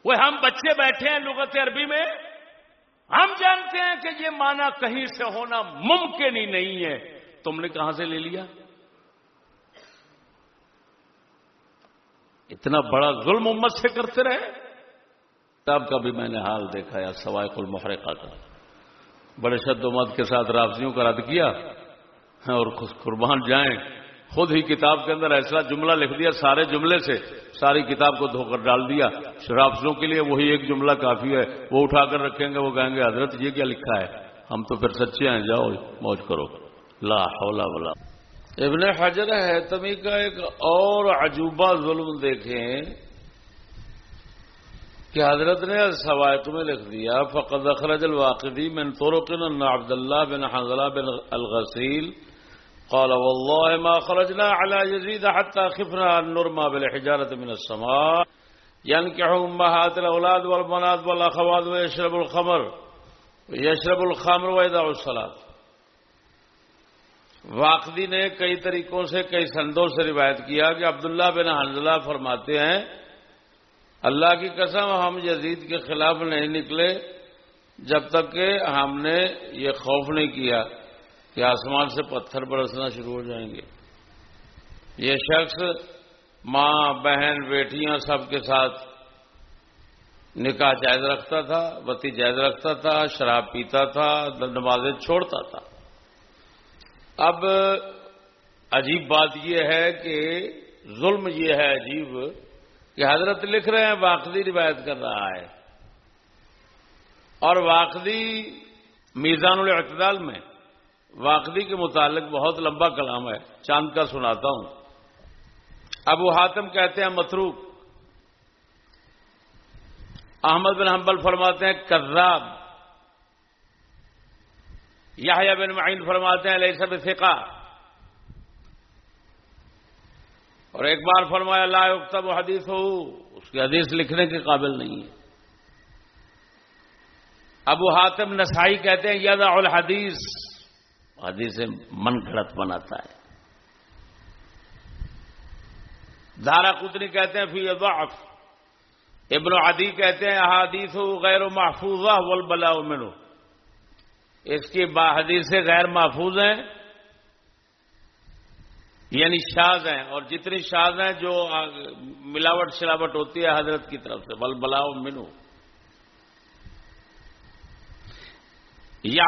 S1: وہ ہم بچے بیٹھے ہیں لغت عربی میں۔ ہم جانتے ہیں کہ یہ مانا کہیں سے ہونا ممکن ہی نہیں ہے۔ تم نے کہاں سے لے لیا؟ اتنا بڑا ظلم امت سے کرتے رہے، تب کا بھی میں نے حال دیکھا یا سوائے کل محرقہ کا۔ بڑے شد و مت کے ساتھ رابطیوں کا رد کیا اور قربان جائیں۔ خود ہی کتاب کے اندر ایسا جملہ لکھ دیا، سارے جملے سے ساری کتاب کو دھو کر ڈال دیا۔ شرافزوں کے لیے وہی ایک جملہ کافی ہے۔ وہ اٹھا کر رکھیں گے، وہ کہیں گے، حضرت یہ کیا لکھا ہے؟ ہم تو پھر سچے ہیں، جاؤ، موج کرو۔ لا حولا ولا ابن حجر ہے تمی کا ایک اور عجوبہ ظلم دیکھیں۔ کہ حضرت نے سوایت میں لکھ دیا، فقد اخرج الواقدی من طرق ان عبد اللہ بن حضلہ بن الغسیل قال والله ما خرجنا على يزيد حتى خفنا أن نرمى بالحجارة من السماء ينكح أمهات الأولاد والبنات والأخوات ويشرب الخمر ويشرب الخمر ويدع الصلاة۔ واقدی نے کئی طریقوں سے، کئی سندوں سے روایت کیا کہ عبداللہ بن حنزلہ فرماتے ہیں اللہ کی قسم، ہم یزید کے خلاف نہیں نکلے جب تک کہ ہم نے یہ خوف نہیں کیا کہ آسمان سے پتھر برسنا شروع ہو جائیں گے۔ یہ شخص ماں، بہن، بیٹیاں سب کے ساتھ نکاح جائز رکھتا تھا، بتی جائز رکھتا تھا، شراب پیتا تھا، نمازیں چھوڑتا تھا۔ اب عجیب بات یہ ہے کہ ظلم یہ ہے عجیب کہ حضرت لکھ رہے ہیں واقعی روایت کر رہا ہے اور واقعی میزان الاعتدال میں واقعی کے متعلق بہت لمبا کلام ہے، چاند کا سناتا ہوں۔ ابو حاتم کہتے ہیں متروک۔ احمد بن حنبل فرماتے ہیں کراب یا بن معین فرماتے ہیں لئی سب فقہ اور ایک بار فرمایا، لا اکتب حدیث ہو اس کی حدیث لکھنے کے قابل نہیں ہے۔ ابو حاتم نسائی کہتے ہیں یاد الحدیث۔ حدیث من گھڑت بناتا ہے۔ دارا کتنی کہتے ہیں، فی ضعف۔ ابن عدی کہتے ہیں، احادیث غیر محفوظہ والبلا منو اس کی حدیثیں غیر محفوظ ہیں۔ یعنی شاز ہیں اور جتنی شاز ہیں جو ملاوٹ شلاوٹ ہوتی ہے حضرت کی طرف سے، بل بلاؤ منو۔ یا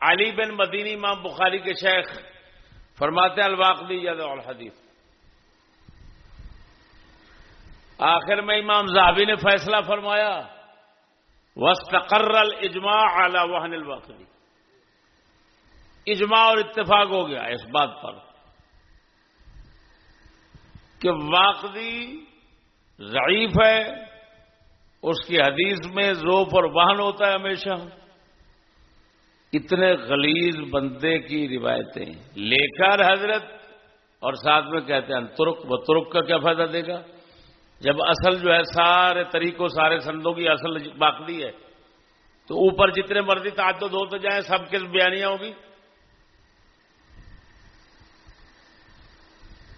S1: علی بن مدینی امام بخاری کے شیخ فرماتے الواقدی ید الحدیث۔ آخر میں امام زہبی نے فیصلہ فرمایا وسطر الاجماع اعلی وحن الواقدی
S2: اجماع اور اتفاق ہو گیا اس بات پر۔ کہ واقعی ضعیف ہے، اس کی حدیث میں روپ اور وہن ہوتا ہے ہمیشہ۔ اتنے غلیظ بندے کی روایتیں لے کر حضرت اور ساتھ میں کہتے ہیں ترک و ترک کا کیا فائدہ دے گا؟ جب اصل جو ہے سارے طریقوں، سارے سندوں کی اصل باقی ہے، تو اوپر جتنے مرضی تعدد ہوتے جائیں، سب کے بیانیاں ہوگی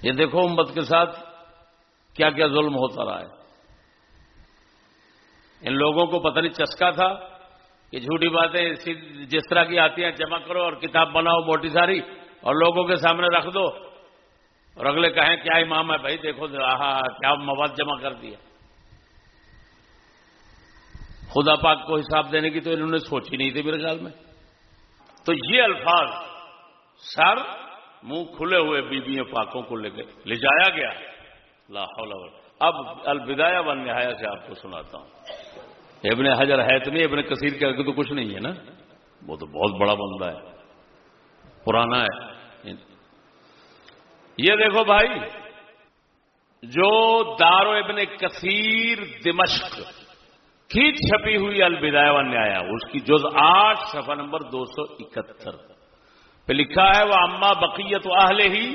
S2: یہ دیکھو امت کے ساتھ کیا کیا ظلم ہوتا رہا ہے۔ ان لوگوں کو پتہ نہیں چسکا تھا کہ جھوٹی باتیں جس طرح کی آتی ہیں، جمع کرو اور کتاب بناؤ موٹی ساری اور لوگوں کے سامنے رکھ دو۔ اور اگلے کہیں، کیا امام ہے؟ بھائی دیکھو کیا مواد جمع کر دیا۔ خدا پاک کو حساب دینے کی تو انہوں نے سوچی نہیں تھی میرے خیال میں۔ تو یہ الفاظ سر منہ کھلے ہوئے بیویوں پاکوں کو لے لے جایا گیا۔ لاہور اب الوداع بن نہایا سے آپ کو سناتا ہوں۔ ابن حجر ہے نہیں، ابن کثیر کے تو کچھ نہیں ہے نا۔ وہ تو بہت بڑا بندہ ہے، پرانا ہے۔ یہ دیکھو بھائی، جو دارو ابن کثیر دمشق کی چھپی ہوئی الوداع و نیا اس کی جز آٹھ، صفحہ نمبر دو سو اکہتر۔ پہ لکھا ہے وہ اما بقیت اہل ہی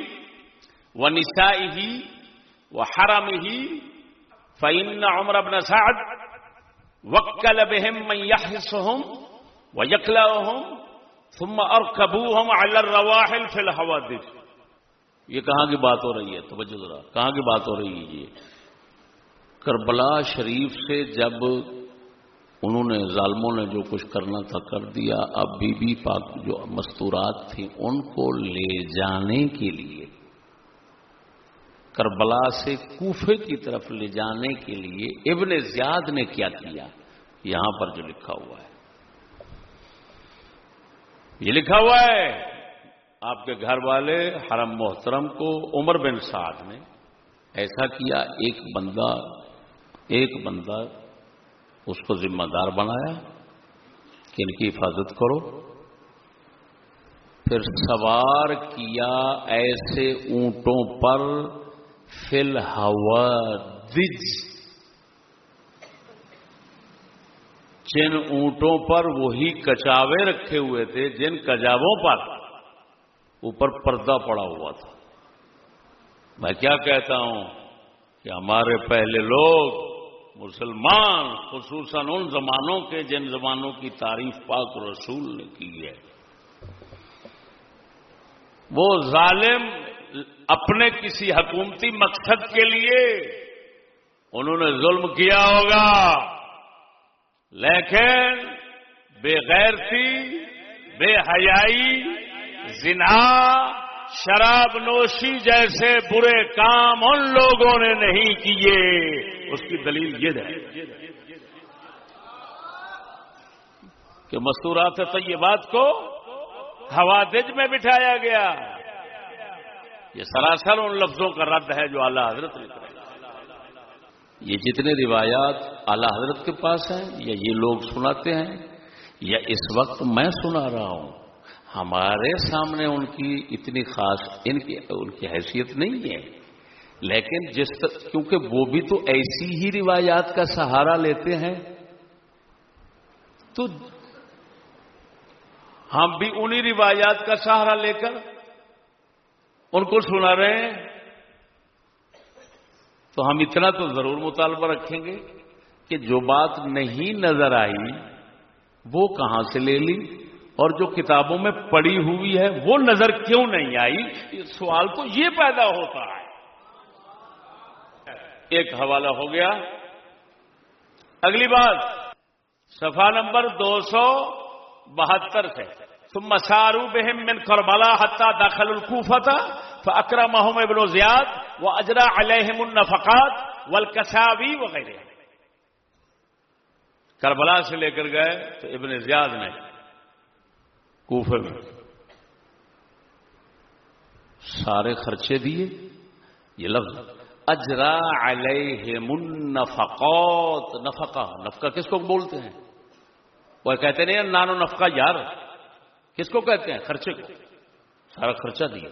S2: و نسائی ہی وہ حرم ہی فعن عمر ابن سعد وکل بہم میں ہوں وہ یکلا ہوں ثم اور کبو ہم الرواحل فی الحوادث یہ کہاں کی بات ہو رہی ہے؟ توجہ ذرا، کہاں کی بات ہو رہی ہے یہ؟ کربلا شریف سے جب انہوں نے ظالموں نے جو کچھ کرنا تھا کر دیا اب بی بی پاک جو مستورات تھیں ان کو لے جانے کے لیے، کربلا سے کوفے کی طرف لے جانے کے لیے ابن زیاد نے کیا کیا؟ یہاں پر جو لکھا ہوا ہے۔ یہ لکھا ہوا ہے، آپ کے گھر والے حرم محترم کو عمر بن سعد نے ایسا کیا، ایک بندہ ایک بندہ اس کو ذمہ دار بنایا کہ ان کی حفاظت کرو۔ پھر سوار کیا ایسے اونٹوں پر فل ہوا دج۔ جن اونٹوں پر وہی کچاوے رکھے ہوئے تھے، جن کجاووں پر اوپر پردہ پڑا ہوا تھا۔ میں کیا کہتا ہوں کہ ہمارے پہلے لوگ مسلمان، خصوصاً ان زمانوں کے جن زمانوں کی تعریف پاک رسول نے کی ہے۔ وہ ظالم اپنے کسی حکومتی مقصد کے لیے انہوں نے ظلم کیا ہوگا۔ لیکن بے غیرتی، بے حیائی، زنا شراب نوشی جیسے برے کام ان لوگوں نے نہیں کیے۔ اس کی دلیل یہ ہے کہ مستورات طیبات کو حوادج میں بٹھایا گیا۔ یہ سراسر ان لفظوں کا رد ہے جو اعلی حضرت نے یہ جتنے روایات اعلی حضرت کے پاس ہیں، یا یہ لوگ سناتے ہیں، یا اس وقت میں سنا رہا ہوں۔ ہمارے سامنے ان کی اتنی خاص ان کی ان کی حیثیت نہیں ہے۔ لیکن جس کیونکہ وہ بھی تو ایسی ہی روایات کا سہارا لیتے ہیں۔ تو ہم بھی انہی روایات کا سہارا لے کر ان کو سنا رہے ہیں۔ تو ہم اتنا تو ضرور مطالبہ رکھیں گے کہ جو بات نہیں نظر آئی وہ کہاں سے لے لی؟ اور جو کتابوں میں پڑی ہوئی ہے وہ نظر کیوں نہیں آئی؟ سوال تو یہ پیدا ہوتا ہے۔ ایک حوالہ ہو گیا۔ اگلی بات۔ صفحہ نمبر دو سو بہتر سے۔ تم مسارو بہم من کربلا حتہ داخل القوفہ تھا تو اکرا محم ابن زیاد وہ اجرا علیہم النفقات والکساوی وغیرہ۔ کربلا سے لے کر گئے تو ابن زیاد نے کوفے میں سارے خرچے دیے، یہ لفظ، اجرا علیہ منفقات نفقہ نفقہ کس کو بولتے ہیں؟ وہ کہتے نہیں نانو نفقہ یار، کس کو کہتے ہیں؟ خرچے کو، سارا خرچہ دیا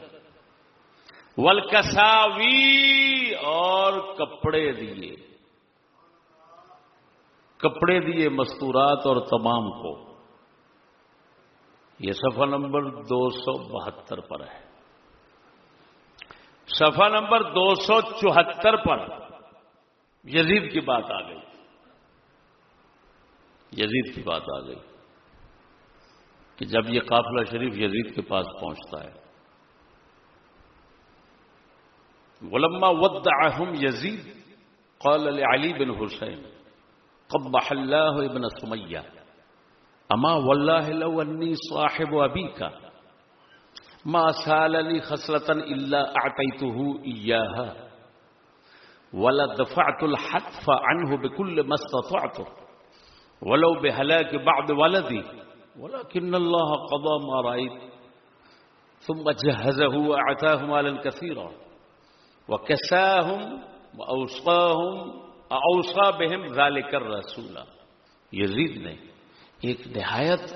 S2: ولکساوی اور کپڑے دیے۔ کپڑے دیے مستورات اور تمام کو۔ یہ صفحہ نمبر دو سو بہتر پر ہے۔ صفحہ نمبر دو سو چوہتر پر یزید کی بات آ گئی۔ یزید کی بات آ گئی کہ جب یہ قافلہ شریف یزید کے پاس پہنچتا ہے۔ ولما ودعهم يزيد قال لعلي بن حسين قبح الله ابن سمية أما والله لو أني صاحب أبيك ما سال لي خسرة إلا أعطيته ولا دفعت الحتف عنه بكل ما استطعته ولو بهلاك بعض ولدي ولكن الله قضى ما رأيت ثم جهزه وأعتاه مالا كثيرا وكساهم وأوصاهم اوسا بہم ذالک الرسول. یزید نے ایک نہایت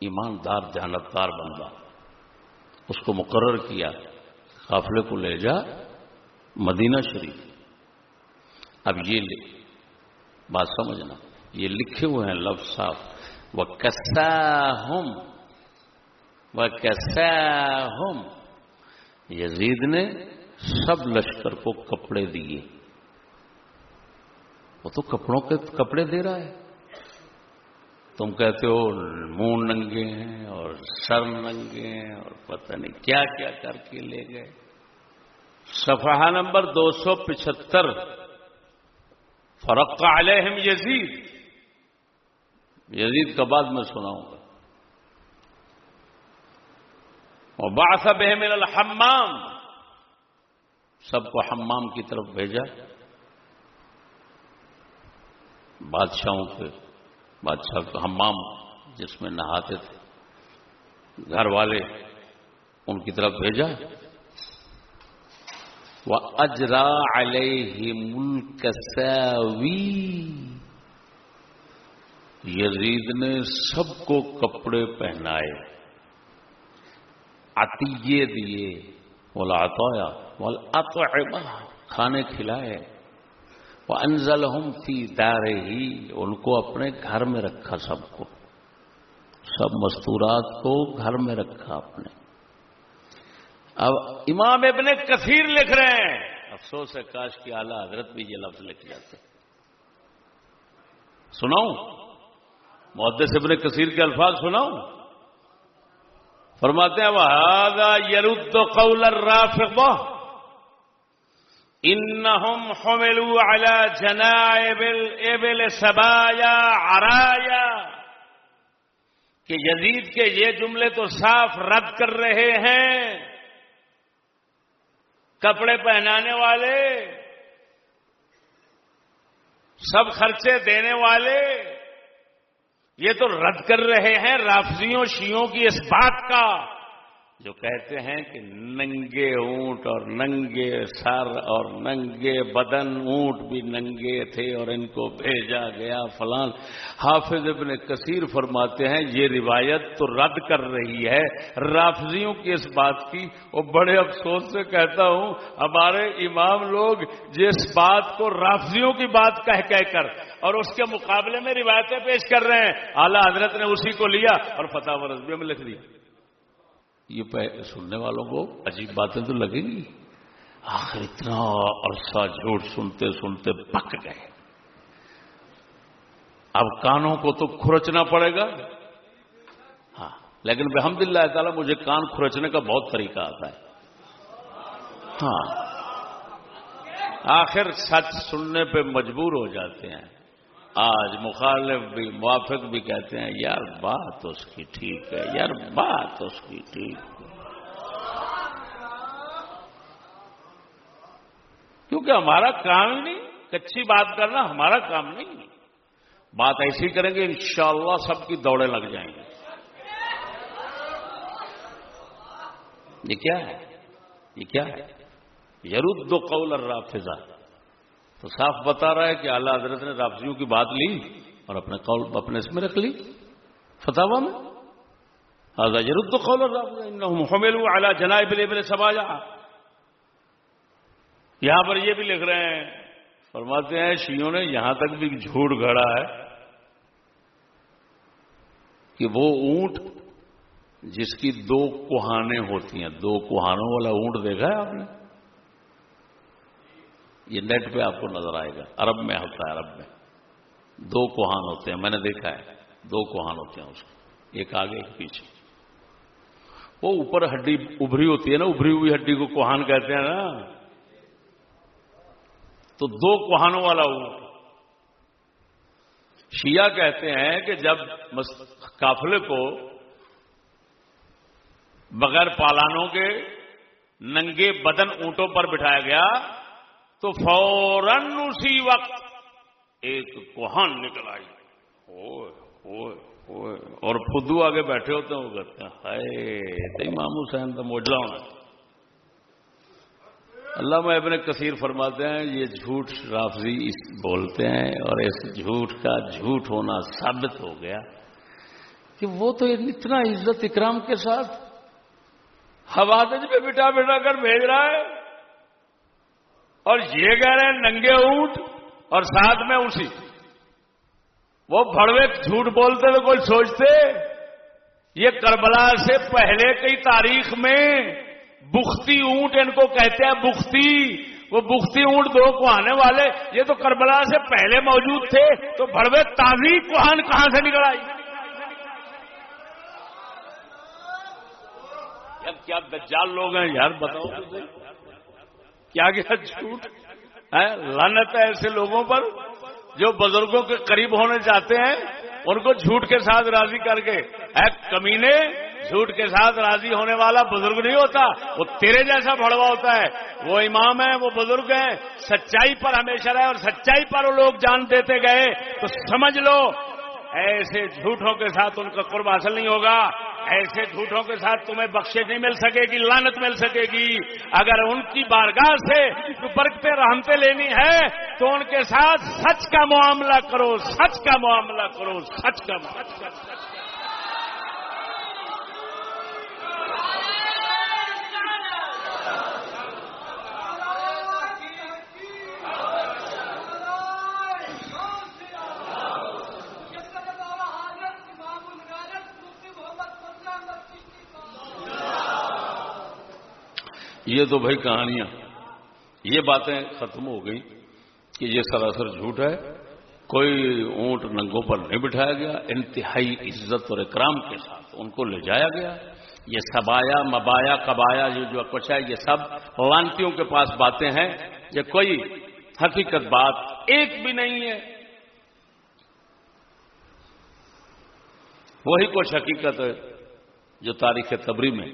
S2: ایماندار، جانبدار بندہ اس کو مقرر کیا، قافلے کو لے جا مدینہ شریف۔ اب یہ بات سمجھنا، یہ لکھے ہوئے ہیں لفظ صاحب وہ کسا ہم وہ کیسا ہم یزید نے سب لشکر کو کپڑے دیے۔ وہ تو کپڑوں کے کپڑے دے رہا ہے۔ تم کہتے ہو منہ ننگے ہیں اور سر ننگے ہیں اور پتہ نہیں کیا کیا کر کے لے گئے۔ صفحہ نمبر دو سو پچہتر۔ فرق علیہم یزید۔ یزید کا بعد میں سناؤں گا۔ اور باسب الحمام۔ سب کو حمام کی طرف بھیجا۔ بادشاہوں کے بادشاہ کا حمام جس میں نہاتے تھے، گھر والے ان کی طرف بھیجا۔ وہ اجرا علیہ ملک یزید نے سب کو کپڑے پہنائے، عطیے دیے بولا آتویا بولا کھانے کھلائے۔ وہ انزل ہم فی دارے ہی ان کو اپنے گھر میں رکھا سب کو۔ سب مستورات کو گھر میں رکھا اپنے اب امام ابن کثیر لکھ رہے ہیں۔ افسوس ہے، کاش کی اعلی حضرت بھی یہ لفظ لکھ جاتے۔ سناؤں؟ محدث ابن کثیر کے الفاظ سناؤں؟ فرماتے ہیں وہ یرد قول الرافق انہم حملوا على جنائب الابل سبایا عرایا کہ یزید کے یہ جملے تو صاف رد کر رہے ہیں کپڑے پہنانے والے، سب خرچے دینے والے، یہ تو رد کر رہے ہیں رافضیوں شیوں کی اس بات کا۔ جو کہتے ہیں کہ ننگے اونٹ اور ننگے سر اور ننگے بدن اونٹ بھی ننگے تھے اور ان کو بھیجا گیا فلان۔ حافظ ابن کثیر فرماتے ہیں، یہ روایت تو رد کر رہی ہے۔ رافضیوں کی اس بات کی اور بڑے افسوس سے کہتا ہوں، ہمارے امام لوگ جس بات کو رافضیوں کی بات کہہ کہہ کر اور اس کے مقابلے میں روایتیں پیش کر رہے ہیں۔ اعلیٰ حضرت نے اسی کو لیا اور فتح و رضبیہ میں لکھ دیا یہ سننے والوں کو عجیب باتیں تو لگیں گی۔ آخر اتنا عرصہ جھوٹ سنتے سنتے پک گئے۔ اب کانوں کو تو کھرچنا پڑے گا۔ ہاں لیکن بحمد اللہ تعالیٰ مجھے کان کھرچنے کا بہت طریقہ آتا ہے۔ ہاں۔ آخر سچ سننے پہ مجبور ہو جاتے ہیں۔ آج مخالف بھی، موافق بھی کہتے ہیں، یار بات اس کی ٹھیک ہے، یار بات اس کی ٹھیک ہے۔ کیونکہ ہمارا کام ہی نہیں کچی بات کرنا ہمارا کام نہیں۔ بات ایسی کریں گے انشاءاللہ سب کی دوڑے لگ جائیں گے۔ یہ کیا ہے؟ یہ کیا ہے؟ یرود قول الرافضہ۔ تو صاف بتا رہا ہے کہ اعلیٰ حضرت نے رابطیوں کی بات لی اور اپنے قول اپنے اس میں رکھ لی۔ فتح میں۔ هذا قول الرافض انهم حملوا على یہاں پر یہ بھی لکھ رہے ہیں۔ فرماتے ہیں شیوں نے یہاں تک بھی جھوٹ گھڑا ہے کہ وہ اونٹ جس کی دو کوہانے ہوتی ہیں۔ دو کوہانوں والا اونٹ دیکھا ہے آپ نے؟ یہ نیٹ پہ آپ کو نظر آئے گا۔ عرب میں ہوتا ہے، عرب میں۔ دو کوہان ہوتے ہیں، میں نے دیکھا ہے۔ دو کوہان ہوتے ہیں اس کے۔ ایک آگے، ایک پیچھے۔ وہ اوپر ہڈی ابری ہوتی ہے نا ابری ہوئی ہڈی کو کوہان کہتے ہیں نا۔ تو دو کوہانوں والا اونٹ شیعہ کہتے ہیں کہ جب قافلے کو بغیر پالانوں کے ننگے بدن اونٹوں پر بٹھایا گیا تو فوراً اسی وقت ایک کوہان نکل آئی۔ اور فدو آگے بیٹھے ہوتے ہیں، وہ کہتے ہیں، ہائے مامو سین تو موجلہ ہونا اللہ میں ابن کثیر فرماتے ہیں، یہ جھوٹ رافضی بولتے ہیں، اور اس جھوٹ کا جھوٹ ہونا ثابت ہو گیا کہ وہ تو اتنا عزت اکرام کے ساتھ حوادج پہ بٹا بٹا کر بھیج رہا ہے۔ اور یہ کہہ رہے ہیں، ننگے اونٹ اور ساتھ میں اسی۔ وہ بڑوے جھوٹ بولتے تو کوئی سوچتے؟ یہ کربلا سے پہلے کی تاریخ میں بختی اونٹ ان کو کہتے ہیں، بختی۔ وہ بختی اونٹ دو کوہانے والے، یہ تو کربلا سے پہلے موجود تھے، تو بڑوے تازی کوہان کہاں سے نکل آئی؟ کیا دجال لوگ ہیں، یار بتاؤ کیا کیا جھوٹ؟ لانت ہے ایسے لوگوں پر جو بزرگوں کے قریب ہونے چاہتے ہیں، ان کو جھوٹ کے ساتھ راضی کر کے۔ اے کمینے جھوٹ کے ساتھ راضی ہونے والا بزرگ نہیں ہوتا، وہ تیرے جیسا بڑوا ہوتا ہے۔ وہ امام ہے، وہ بزرگ ہیں سچائی پر ہمیشہ رہے اور سچائی پر وہ لوگ جان دیتے گئے۔ تو سمجھ لو ایسے جھوٹوں کے ساتھ ان کا قرب حاصل نہیں ہوگا، ایسے جھوٹوں کے ساتھ تمہیں بخشے نہیں مل سکے گی لانت مل سکے گی۔ اگر ان کی بارگاہ سے برکتے رحمتے لینی ہے، تو ان کے ساتھ سچ کا معاملہ کرو، سچ کا معاملہ کرو، سچ کا معاملہ۔ یہ تو بھائی کہانیاں یہ باتیں ختم ہو گئی کہ یہ سراسر جھوٹ ہے۔ کوئی اونٹ ننگوں پر نہیں بٹھایا گیا۔ انتہائی عزت اور اکرام کے ساتھ ان کو لے جایا گیا۔ یہ سبایا مبایا کبایا یہ جو کچھ ہے، یہ سب لانتیوں کے پاس باتیں ہیں۔ یہ کوئی حقیقت بات ایک بھی نہیں ہے۔ وہی کچھ حقیقت ہے جو تاریخ تبری میں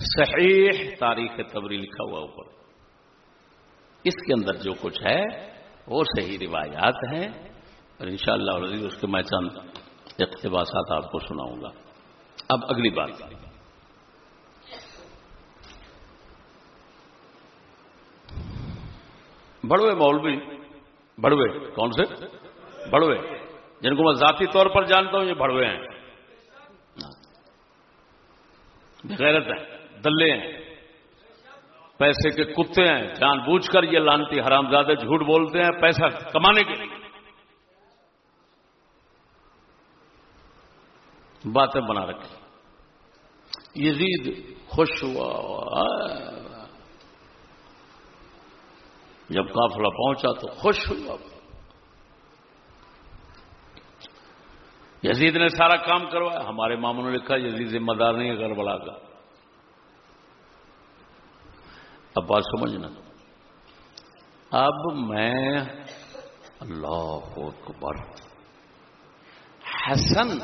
S2: صحیح تاریخ تبری لکھا ہوا اوپر۔ اس کے اندر جو کچھ ہے، وہ صحیح روایات ہیں، اور انشاءاللہ شاء اللہ اس کے میں چند اقتباسات آپ کو سناؤں گا۔ اب اگلی بات۔ بڑوے مولوی، بڑوے، کون سے؟ بڑوے۔ جن کو میں ذاتی طور پر جانتا ہوں، یہ بڑوے ہیں۔ غیرت ہے۔ دلے ہیں، پیسے کے کتے ہیں، جان بوجھ کر یہ لانتی حرام زیادہ جھوٹ بولتے ہیں، پیسہ کمانے کے لیے۔ باتیں بنا رکھی۔ یزید خوش ہوا۔ جب قافلہ پہنچا تو خوش ہوا۔ یزید نے سارا کام کروایا۔ ہمارے ماموں نے لکھا، یزید ذمہ دار نہیں ہے گڑبڑا کا اب بات سمجھنا اب میں اللہ اکبر حسن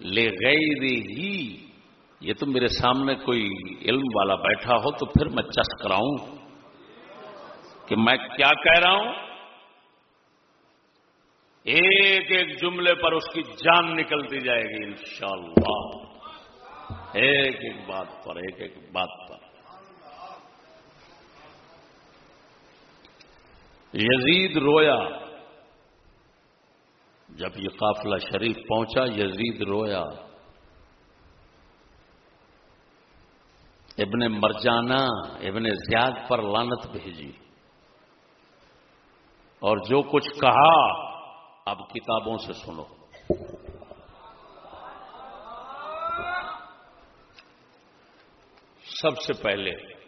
S2: لے گئی ہی، یہ تو میرے سامنے کوئی علم والا بیٹھا ہو تو پھر میں چس کراؤں کہ میں کیا کہہ رہا ہوں۔ ایک ایک جملے پر اس کی جان نکلتی جائے گی انشاءاللہ۔ ایک ایک بات پر، ایک ایک بات پر۔ یزید رویا۔ جب یہ قافلہ شریف پہنچا، یزید رویا۔ ابن مرجانہ، ابن زیاد پر لانت بھیجی۔ اور جو کچھ کہا، اب کتابوں سے سنو۔ سب سے پہلے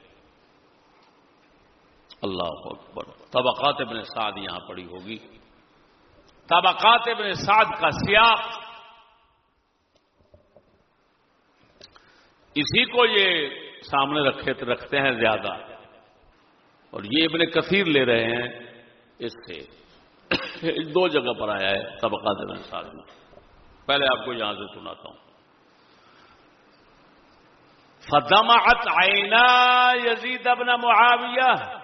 S2: اللہ اکبر۔ طبقات ابن سعد یہاں پڑی ہوگی۔ طبقات ابن سعد کا سیاق۔ اسی کو یہ سامنے رکھے رکھتے ہیں زیادہ۔ اور یہ ابن کثیر لے رہے ہیں۔ اس سے دو جگہ پر آیا ہے طبقات ابن سعد میں۔ پہلے آپ کو یہاں سے سناتا ہوں۔ فدمعت عینا یزید ابن معاویہ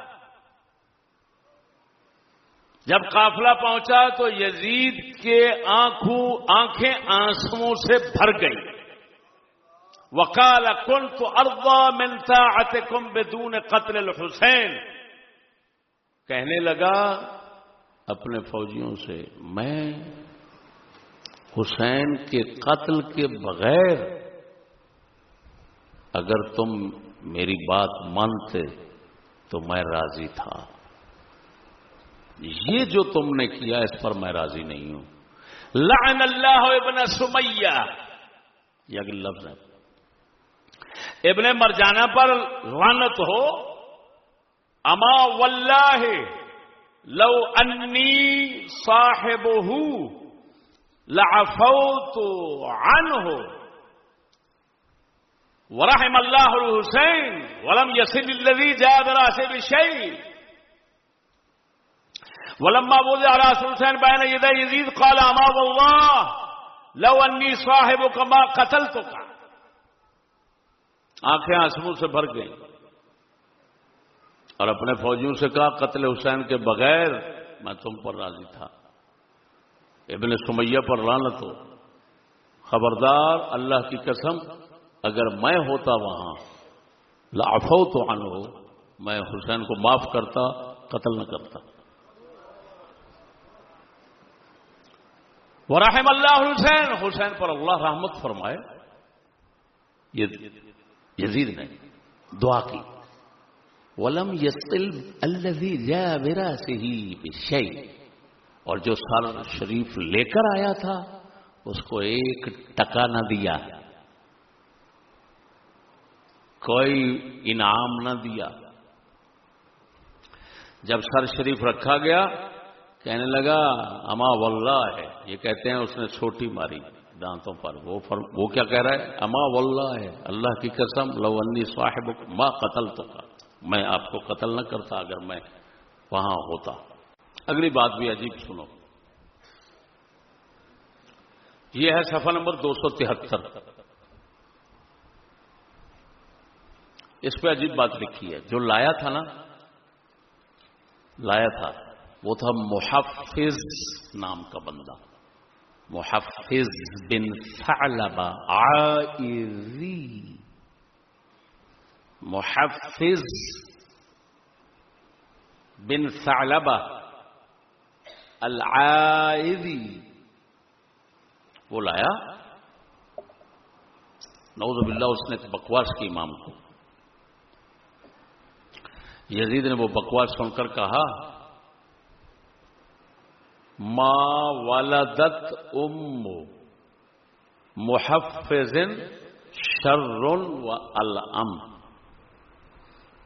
S2: جب قافلہ پہنچا تو یزید کے آنکھوں آنکھیں آنسو سے بھر گئی وکال کن تو اروا منتا کم بدون قتل الحسین۔ کہنے لگا، اپنے فوجیوں سے، میں حسین کے قتل کے بغیر اگر تم میری بات مانتے تو میں راضی تھا۔ یہ جو تم نے کیا اس پر میں راضی نہیں ہوں۔ لعن اللہ ابن سمیہ۔ یہ اگل لفظ ہے۔ ابن مرجانہ پر لعنت ہو۔ اما واللہ لو انی صاحب لعفوت عنہ۔ ورحم اللہ الحسین ولم یسل الذي جاء براسه بشيء ولما وضع راس الحسين بين يدي يزيد قال اما والله لو اني صاحبك ما قتلتك. آنکھیں آنسو سے بھر گئی اور اپنے فوجیوں سے کہا، قتل حسین کے بغیر میں تم پر راضی تھا۔ ابن سمیہ پر لانت ہو۔ خبردار، اللہ کی قسم، اگر میں ہوتا وہاں لافو تو میں حسین کو معاف کرتا، قتل نہ کرتا۔ وہ رحم اللہ حسین۔ حسین پر اللہ رحمت فرمائے۔ یزید نے دعا کی۔ ولم یسل الذي جاء براسه اور جو سر شریف لے کر آیا تھا، اس کو ایک ٹکا نہ دیا۔ کوئی انعام نہ دیا۔ جب سر شریف رکھا گیا کہنے لگا، اما واللہ ہے۔ یہ کہتے ہیں اس نے چھوٹی ماری دانتوں پر۔ وہ فر... وہ کیا کہہ رہا ہے؟ اما واللہ ہے۔ اللہ کی قسم، لو انی صاحب ما قتل تو کا میں آپ کو قتل نہ کرتا اگر میں وہاں ہوتا۔ اگلی بات بھی عجیب سنو۔ یہ ہے صفحہ نمبر دو سو تہتر۔ اس پہ عجیب بات لکھی ہے۔ جو لایا تھا نا، لایا تھا۔ وہ تھا محفظ نام کا بندہ۔ محفظ بن ثعلبہ عائذی۔ محفظ بن ثعلبہ العائذی۔ وہ لایا۔ نعوذ باللہ، اس نے بکواس کی امام کو۔ یزید نے وہ بکواس سن کر کہا ما والدت ام محفظ شر و الام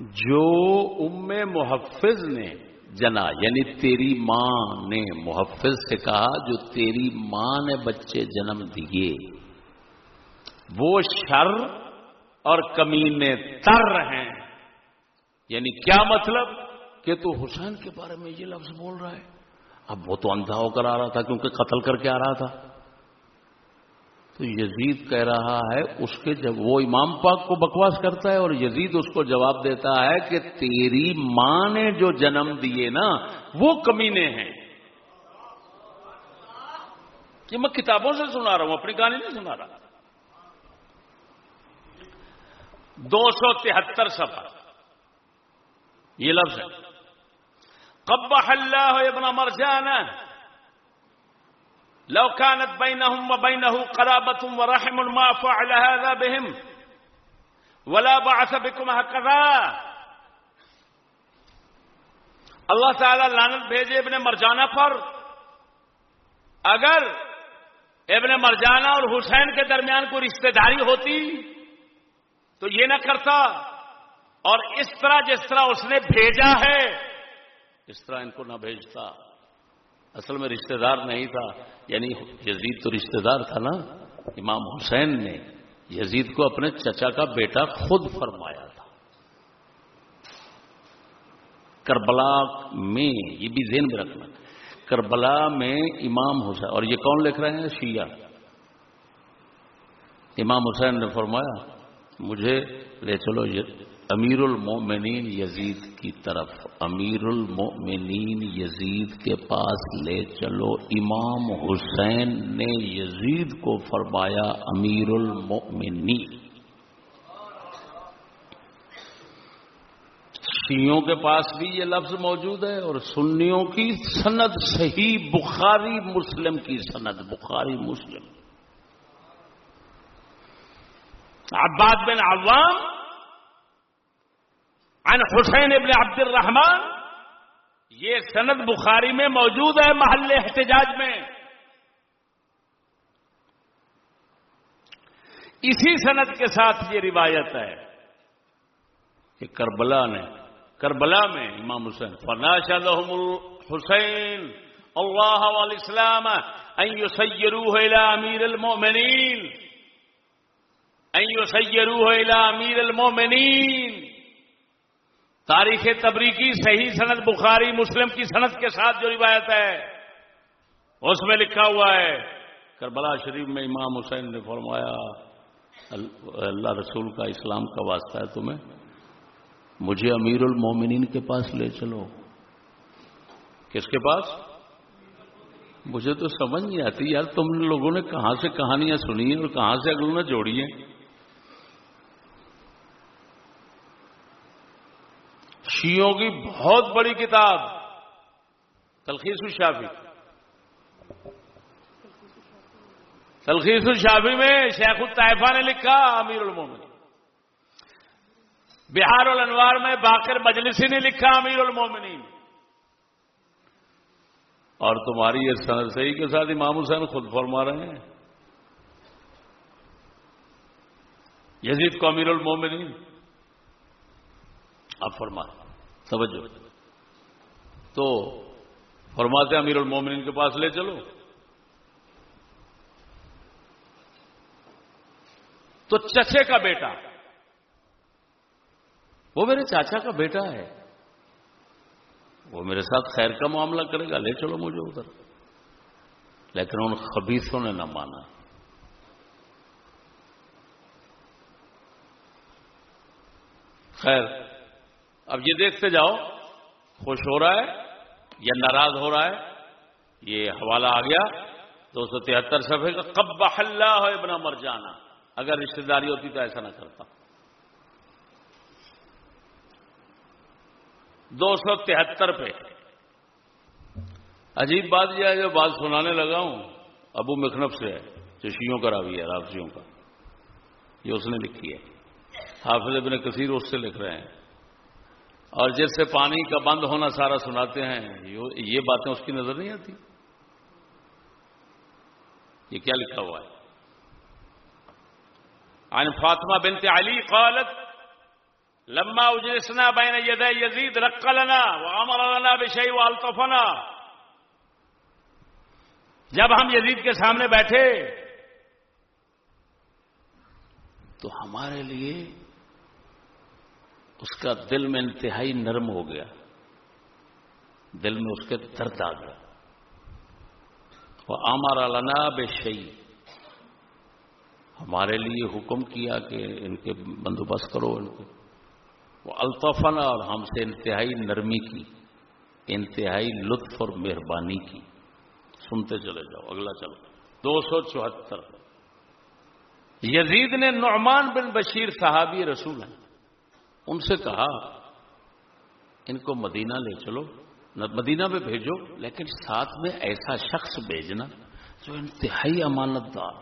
S2: جو ام محفظ نے، جنا یعنی تیری ماں نے محفظ سے کہا، جو تیری ماں نے بچے جنم دیے، وہ شر اور کمینے تر ہیں۔ یعنی کیا مطلب؟ کہ تو حسین کے بارے میں یہ لفظ بول رہا ہے۔ اب وہ تو اندھا ہو کر آ رہا تھا کیونکہ قتل کر کے آ رہا تھا۔ تو یزید کہہ رہا ہے اس کے جب وہ امام پاک کو بکواس کرتا ہے اور یزید اس کو جواب دیتا ہے کہ تیری ماں نے جو جنم دیے نا، وہ کمینے ہیں۔ کہ میں کتابوں سے سنا رہا ہوں، اپنی کہانی نہیں سنا رہا۔ دو سو تہتر سفر یہ لفظ ہے۔ قبح اللہ ابن مرجانہ
S1: لو كانت بينهم وبينه قرابة ورحم ما فعل هذا بهم، ولا بعث بكم هكذا. اللہ تعالی لانت بھیجے ابن مرجانہ پر۔ اگر ابن مرجانہ اور حسین کے درمیان کوئی رشتہ داری ہوتی، تو یہ نہ کرتا۔ اور اس طرح جس طرح اس نے بھیجا ہے اس طرح ان کو نہ بھیجتا۔ اصل میں رشتہ دار نہیں تھا۔ یعنی یزید تو رشتہ دار تھا نا۔ امام حسین نے یزید کو اپنے چچا کا بیٹا خود فرمایا تھا۔ کربلا میں، یہ بھی ذہن میں رکھنا۔ کربلا میں امام حسین، اور یہ کون لکھ رہے ہیں؟ شیعہ۔ امام حسین نے فرمایا، مجھے لے چلو امیر المومنین یزید کی طرف امیر المومنین یزید کے پاس لے چلو۔ امام حسین نے یزید کو فرمایا امیر المومنین شیوں کے پاس بھی یہ لفظ موجود ہے اور سنیوں کی سند صحیح بخاری مسلم کی سند، بخاری مسلم۔ عباد بن عوام عن حسین ابن عبد الرحمان یہ سند بخاری میں موجود ہے محل احتجاج میں۔ اسی سند کے ساتھ یہ روایت ہے کہ کربلا نے، کربلا میں امام حسین فناش حسین اللہ اسلام سیرو امیر المومنین سیرو امیر المومنین تاریخ تبریکی صحیح سند بخاری مسلم کی سند کے ساتھ جو روایت ہے، اس میں لکھا ہوا ہے، کربلا شریف میں امام حسین نے فرمایا اللہ رسول کا اسلام کا واسطہ ہے تمہیں، مجھے امیر المومنین کے پاس لے چلو۔ کس کے پاس؟ مجھے تو سمجھ نہیں آتی یار، تم لوگوں نے کہاں سے کہانیاں سنی ہیں اور کہاں سے اگلوں نے جوڑی ہیں؟ شیوں کی بہت بڑی کتاب، تلخیص الشافی تلخیص الشافی میں شیخ الطائفہ نے لکھا، امیر المومن بہار الانوار میں باقر مجلسی نے لکھا، امیر المومنین۔ اور تمہاری یہ صحیح کے ساتھ امام حسین خود فرما رہے ہیں۔ یزید کو امیر المومنین۔ آپ فرما رہے ہیں سمجھو تو فرماتے امیر المومنین کے پاس لے چلو۔ تو چچے کا بیٹا۔ وہ میرے چاچا کا بیٹا ہے۔ وہ میرے ساتھ خیر کا معاملہ کرے گا۔ لے چلو مجھے ادھر۔ لیکن ان خبیصوں نے نہ مانا۔ خیر۔ اب یہ دیکھتے جاؤ، خوش ہو رہا ہے یا ناراض ہو رہا ہے، یہ حوالہ آ گیا دو سو تہتر صفحے کا کب بحلہ ہو ابن مر جانا اگر رشتہ داری ہوتی تو ایسا نہ کرتا۔ دو سو تہتر پہ۔ عجیب بات یہ ہے جو بات سنانے لگا ہوں۔ ابو مکھنف سے ہے، جو شیوں کا راوی ہے رافسیوں کا۔ یہ اس نے لکھی ہے۔ حافظ ابن کثیر اس سے لکھ رہے ہیں۔ اور جس سے پانی کا بند ہونا سارا سناتے ہیں یہ باتیں اس کی نظر نہیں آتی۔ یہ کیا لکھا ہوا ہے؟ عن فاطمہ بنت علی قالت، لما اجلسنا بین ید یزید رق لنا وعمر لنا بشیء والطفنا جب ہم یزید کے سامنے بیٹھے، تو ہمارے لیے اس کا دل میں انتہائی نرم ہو گیا۔ دل میں اس کے درد آ گیا۔ وہ آمار لنا بے شعی ہمارے لیے حکم کیا کہ ان کے بندوبست کرو ان کو۔ وہ الطفنا اور ہم سے انتہائی نرمی کی، انتہائی لطف اور مہربانی کی۔ سنتے چلے جاؤ۔ اگلا چلو۔ دو سو چوہتر۔ یزید نے نعمان بن بشیر صحابی رسول ہیں۔ ان سے کہا، ان کو مدینہ لے چلو مدینہ میں بھیجو، لیکن ساتھ میں ایسا شخص بھیجنا
S2: جو انتہائی امانت دار،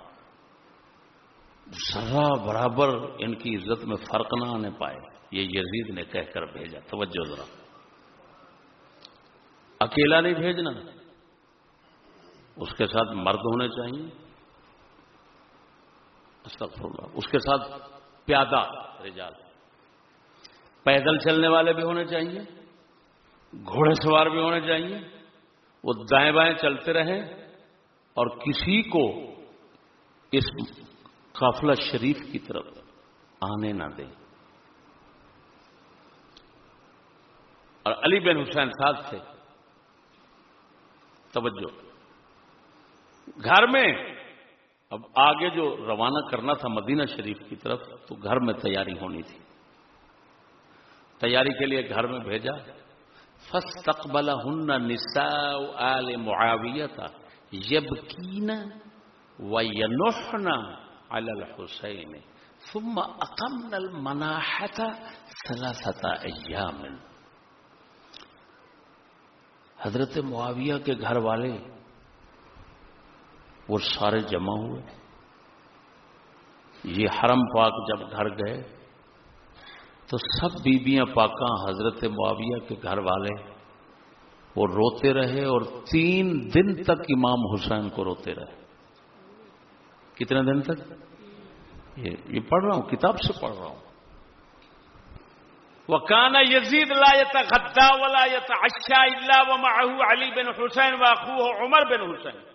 S2: ذرا برابر ان کی عزت میں فرق نہ آنے پائے، یہ یزید نے کہہ کر بھیجا، توجہ ذرا۔ اکیلا نہیں بھیجنا، اس کے ساتھ مرد ہونے چاہیے اللہ، اس کے ساتھ پیادہ رجال۔ پیدل چلنے والے بھی ہونے چاہیے، گھوڑے سوار بھی ہونے چاہیے، وہ دائیں بائیں چلتے رہیں اور کسی کو اس قافلہ شریف کی طرف آنے نہ دیں۔ اور علی بن حسین ساتھ تھے۔ توجہ۔ گھر میں، اب آگے جو روانہ کرنا تھا مدینہ شریف کی طرف، تو گھر میں تیاری ہونی تھی۔ تیاری کے لیے گھر میں بھیجا۔ فس تقبل ہن نسا آل معاویہ تھا یب و ینوحنا علی الحسین، ثم اقمنا المناحت ثلاثة ایام۔ حضرت معاویہ کے گھر والے وہ سارے جمع ہوئے۔ یہ حرم پاک جب گھر گئے تو سب بیبیاں پاکاں حضرت معاویہ کے گھر والے وہ روتے رہے اور تین دن تک امام حسین کو روتے رہے۔ کتنے دن تک؟ یہ پڑھ رہا ہوں کتاب سے پڑھ رہا ہوں۔
S1: وہ کانا یزید لا خدا ولا اشا اللہ علی بن حسین واخو عمر بن حسین۔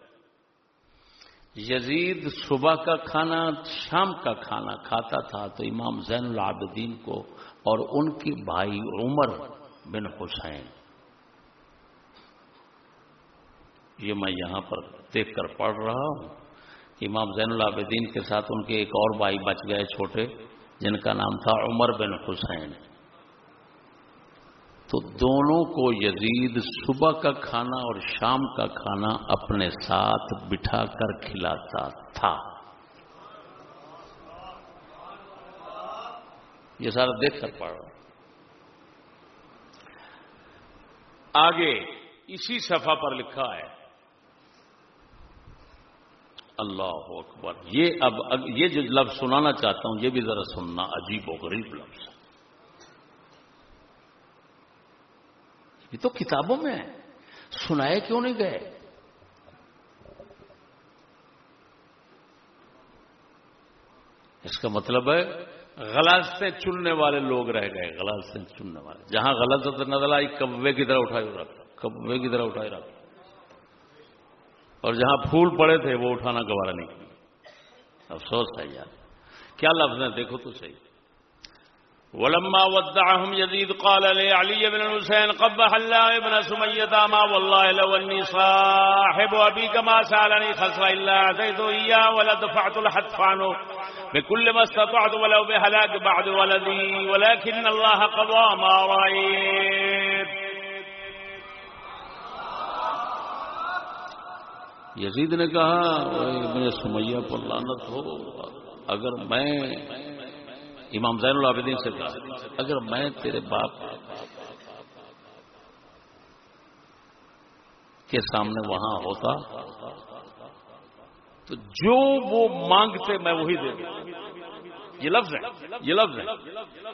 S2: یزید صبح کا کھانا شام کا کھانا کھاتا تھا تو امام زین العابدین کو اور ان کی بھائی عمر بن حسین۔ یہ میں یہاں پر دیکھ کر پڑھ رہا ہوں۔ امام زین العابدین کے ساتھ ان کے ایک اور بھائی بچ گئے چھوٹے، جن کا نام تھا عمر بن حسین۔ تو دونوں کو یزید صبح کا کھانا اور شام کا کھانا اپنے ساتھ بٹھا کر کھلاتا تھا۔ یہ سارا دیکھ کر پڑ رہا ہوں
S1: آگے اسی صفحہ پر لکھا ہے۔
S2: اللہ اکبر۔ یہ اب یہ جو لفظ سنانا چاہتا ہوں، یہ بھی ذرا سننا عجیب و غریب لفظ یہ تو کتابوں میں ہے۔ سنائے کیوں نہیں گئے؟ اس کا مطلب ہے غلطیں چننے والے لوگ رہ گئے غلطیں چننے والے۔ جہاں غلط نظر آئی کبے کی طرح اٹھائی رکھا۔ کبے کی طرح اٹھائی رکھا۔ اور جہاں پھول پڑے تھے، وہ اٹھانا گوارا نہیں۔ افسوس ہے یار۔ کیا لفظ ہے؟ دیکھو تو صحیح۔
S1: ولما ودعهم يزيد قال لعلي بن الحسين قبح الله ابن سمية ما والله لو أني صاحب أبيك ما سألني خسر إلا أعطيت إياه ولا دفعت الحتف عنه بكل ما استطعت ولو بهلاك بعد ولدي، ولكن الله قضى ما رأيت.
S2: یزید نے کہا ابن سمیہ پر لانت ہو، اگر میں امام زین العابدین سے کہا، اگر میں تیرے باپ کے سامنے وہاں ہوتا،
S1: تو جو وہ مانگتے میں وہی دے دوں یہ لفظ ہے، یہ لفظ ہے۔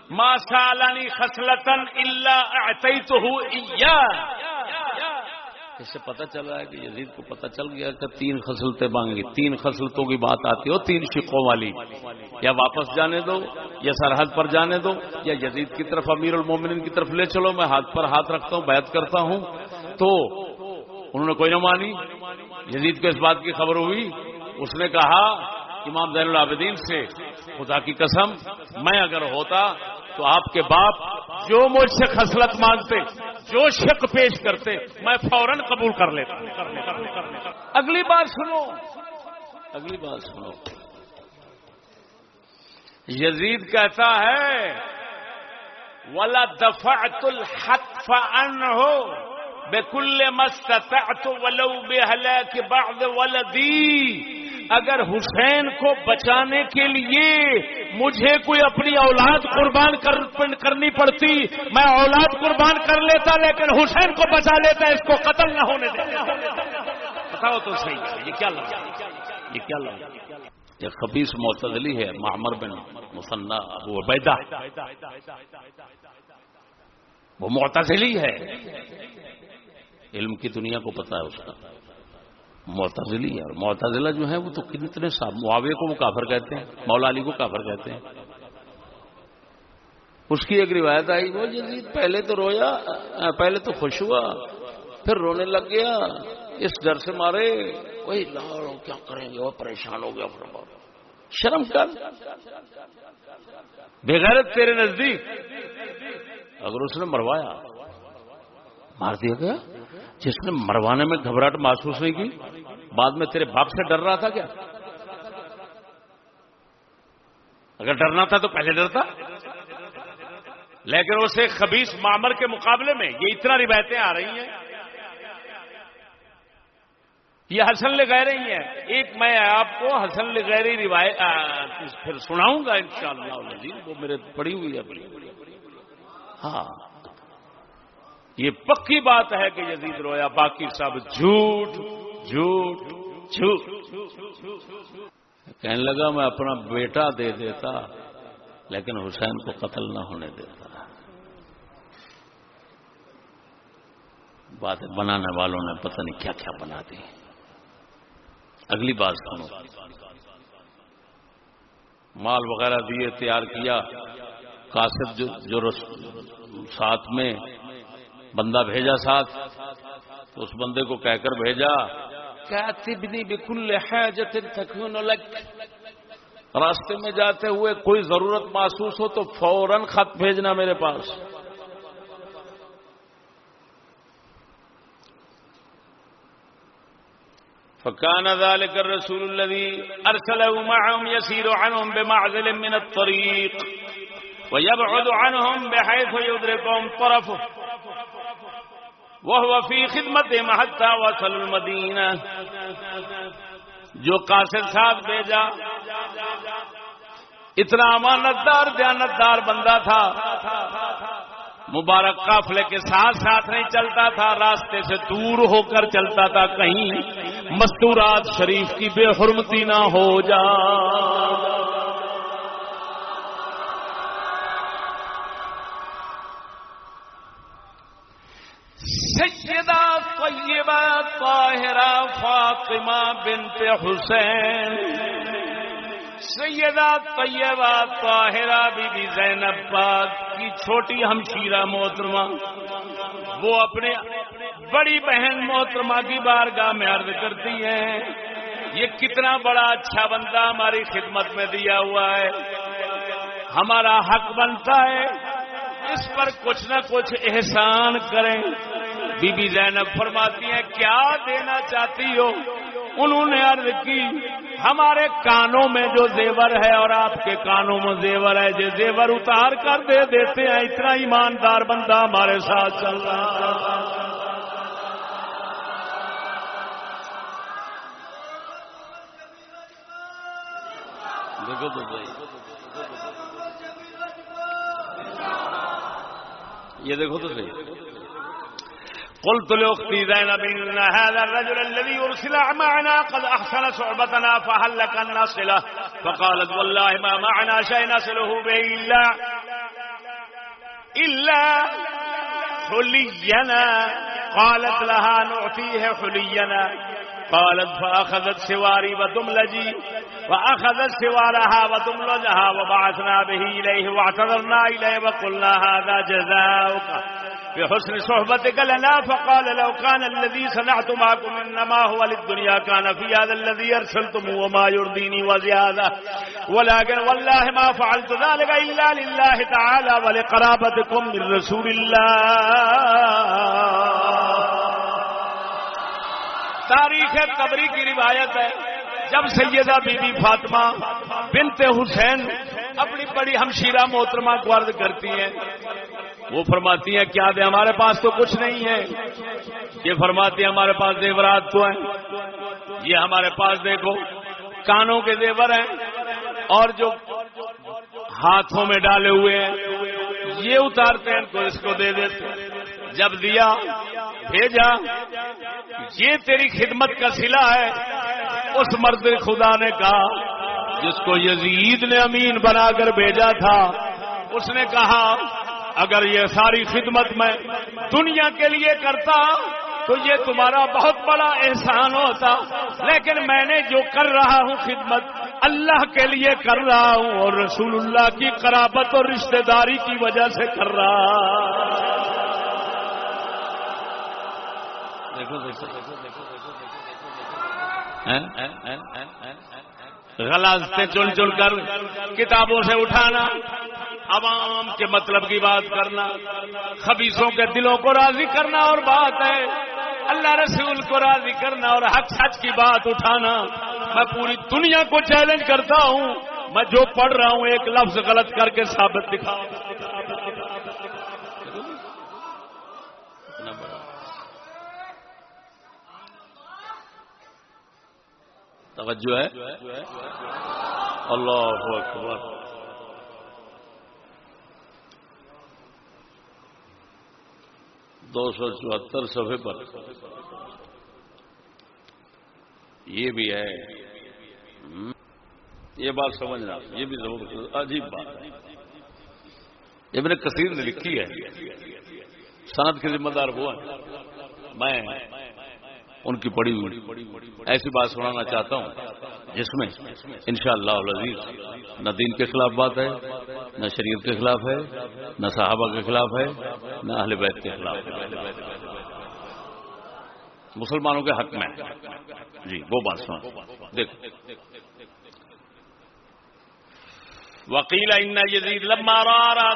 S1: ما سالانی خسلتن اللہ اعطیتہ
S2: اس سے پتہ چل رہا ہے کہ یزید کو پتہ چل گیا کہ تین خصلتیں مانگی تین خصلتوں کی بات آتی ہو، تین شکوں والی۔ یا واپس جانے دو، یا سرحد پر جانے دو، یا یزید کی طرف، امیر المومنین کی طرف لے چلو۔ میں ہاتھ پر ہاتھ رکھتا ہوں، بیعت کرتا ہوں۔ تو انہوں نے کوئی نہ مانی۔ یزید کو اس بات کی خبر ہوئی۔ اس نے کہا، امام زین العابدین سے، خدا کی قسم، میں اگر ہوتا تو آپ کے باپ جو مجھ سے خصلت مانگتے، جو شک پیش کرتے، میں فوراً قبول کر لیتا۔ اگلی بار سنو۔ اگلی بار سنو۔ یزید کہتا ہے ولا دفعت الحق ان ہو بے کل مست ولو ولدی اگر حسین کو بچانے کے لیے مجھے کوئی اپنی اولاد قربان کرنی پڑتی، میں اولاد قربان کر لیتا، لیکن حسین کو بچا لیتا، اس کو قتل نہ ہونے دیتا۔
S1: بتاؤ تو صحیح ہے، یہ کیا لگا یہ کیا لگا
S2: یہ خبیص معتدلی ہے، معمر بن مسنہ ابو عبیدہ۔ وہ معتزلی ہے۔ علم کی دنیا کو پتا ہے اس کا۔ معتزلی ہے اور معتزلہ جو ہے وہ تو کتنے صاحب معاویہ کو وہ کافر کہتے ہیں، مولا علی کو کافر کہتے ہیں۔ اس کی ایک روایت آئی، وہ جزید پہلے تو رویا، پہلے تو خوش ہوا، پھر رونے لگ گیا، اس ڈر سے مارے، وہی لاڑو کیا کریں گے؟ وہ پریشان ہو گیا فرما شرم کر۔
S1: بغیرت تیرے نزدیک۔
S2: اگر اس نے مروایا، مار دیا گیا؟ جس نے مروانے میں گھبراہٹ محسوس نہیں کی؟ بعد میں تیرے باپ سے ڈر رہا تھا کیا؟
S1: اگر ڈرنا تھا تو پہلے ڈرتا۔ لیکن اسے خبیص معمر کے مقابلے میں یہ اتنا روایتیں آ رہی ہیں۔ یہ حسن لگہ رہی ہیں۔ ایک میں آپ کو حسن لغیری روایت پھر سناؤں گا انشاءاللہ شاء وہ میرے پڑی ہوئی ہے۔ ہاں۔ یہ پکی بات ہے کہ یزید رویا باقی سب جھوٹ جھوٹ جھوٹ۔
S2: کہنے لگا میں اپنا بیٹا دے دیتا لیکن حسین کو قتل نہ ہونے دیتا۔ بات بنانے والوں نے پتہ نہیں کیا کیا بنا دی۔ اگلی بات سنو۔ مال وغیرہ دیے تیار کیا۔ کاسب جو, جو ساتھ میں بندہ بھیجا ساتھ، تو اس بندے کو کہہ کر بھیجا بکل راستے میں جاتے ہوئے کوئی ضرورت محسوس ہو تو فوراً خط بھیجنا میرے پاس۔
S1: فكان ذلك الرسول الذي أرسله معهم يسير عنهم بمعزل من الطريق ويبعد عنهم بحيث يدركهم طرفه وہ فی خدمت محتا وصل المدینہ جو قاصد صاحب بھیجا، اتنا امانت دار دیانت دار بندہ تھا۔ مبارک قافلے کے ساتھ ساتھ نہیں چلتا تھا، راستے سے دور ہو کر چلتا تھا، کہیں مستورات شریف کی بے حرمتی نہ ہو جا۔ سیدہ طیبہ طاہرہ فاطمہ بنت حسین۔ سیدہ طیبہ طاہرہ بی بی زینب پاک کی چھوٹی ہمشیرہ محترمہ۔ وہ اپنے بڑی بہن محترمہ کی بارگاہ میں عرض کرتی ہیں، یہ کتنا بڑا اچھا بندہ ہماری خدمت میں دیا ہوا ہے۔ ہمارا حق بنتا ہے۔ اس پر کچھ نہ کچھ احسان کریں۔ بی بی زینب فرماتی ہیں، کیا دینا چاہتی ہو؟ انہوں نے عرض کی، ہمارے کانوں میں جو زیور ہے اور آپ کے کانوں میں زیور ہے، جو زیور اتار کر دے دیتے ہیں، اتنا ایماندار بندہ ہمارے ساتھ چل رہا
S2: دیکھو تو بھائی یہ دیکھو تو صحیح۔
S1: قلت لاختي زينب ان هذا الرجل الذي ارسل معنا قد احسن صعبتنا فهل لك ان نصله فقالت والله ما معنا شيء نصله به الا الا حلينا، قالت لها نعطيه حلينا. قالت فاخذت سواري ودملجي واخذت سوارها ودملجها وبعثنا به اليه واعتذرنا اليه وقلنا هذا جزاؤك. بحسن صحبتك لنا، فقال، لو كان الذي صنعت معكم إنما هو للدنيا، كان في هذا الذي أرسلتم، وما يرضيني وزيادة. ولكن والله ما فعلت ذلك إلا لله تعالى، ولقرابتكم من رسول الله. تاریخ قبری کی روایت ہے، جب سیدہ بی بی فاطمہ بنت حسین اپنی بڑی ہمشیرہ محترمہ کو عرض کرتی ہیں، وہ فرماتی ہیں، کیا دے، ہمارے پاس تو کچھ نہیں ہے۔ یہ فرماتی ہیں، ہمارے پاس زیورات تو ہیں۔ یہ ہمارے پاس دیکھو، کانوں کے زیور ہیں۔ اور جو ہاتھوں میں ڈالے ہوئے ہیں، یہ اتارتے ہیں، تو اس کو دے دیتے ہیں۔ جب دیا، بھیجا۔ یہ تیری خدمت کا سلا ہے۔ اس مرد خدا نے کہا، جس کو یزید نے امین بنا کر بھیجا تھا، اس نے کہا، اگر یہ ساری خدمت میں دنیا کے لیے کرتا، تو یہ تمہارا بہت بڑا احسان ہوتا۔ لیکن میں نے جو کر رہا ہوں، خدمت اللہ کے لیے کر رہا ہوں اور رسول اللہ کی قرابت اور رشتہ داری کی وجہ سے کر رہا۔ دیکھو غلطیں چن چن کر کتابوں سے اٹھانا عوام کے مطلب کی بات کرنا خبیصوں کے دلوں کو راضی کرنا اور بات ہے اللہ رسول کو راضی کرنا اور حق سچ کی بات اٹھانا۔ میں پوری دنیا کو چیلنج کرتا ہوں میں جو پڑھ رہا ہوں ایک لفظ غلط کر کے ثابت دکھاؤں۔ توجہ ہے؟ اللہ اکبر۔ دو سو چوہتر صفحے پر۔ یہ بھی ہے۔ یہ بات سمجھنا یہ بھی عجیب بات ہے۔ یہ میں نے کثیر نے لکھی ہے۔ صنعت کے ذمہ دار ہوا میں ان کی پڑی ہوئی۔ ایسی بات سنانا چاہتا ہوں جس میں انشاءاللہ اللہ نہ دین کے خلاف بات ہے، نہ شریعت کے خلاف ہے، نہ صحابہ کے خلاف ہے، نہ اہل بیت کے خلاف ہے۔ مسلمانوں کے حق میں۔ جی وہ بات سنا دیکھ وکیل لما را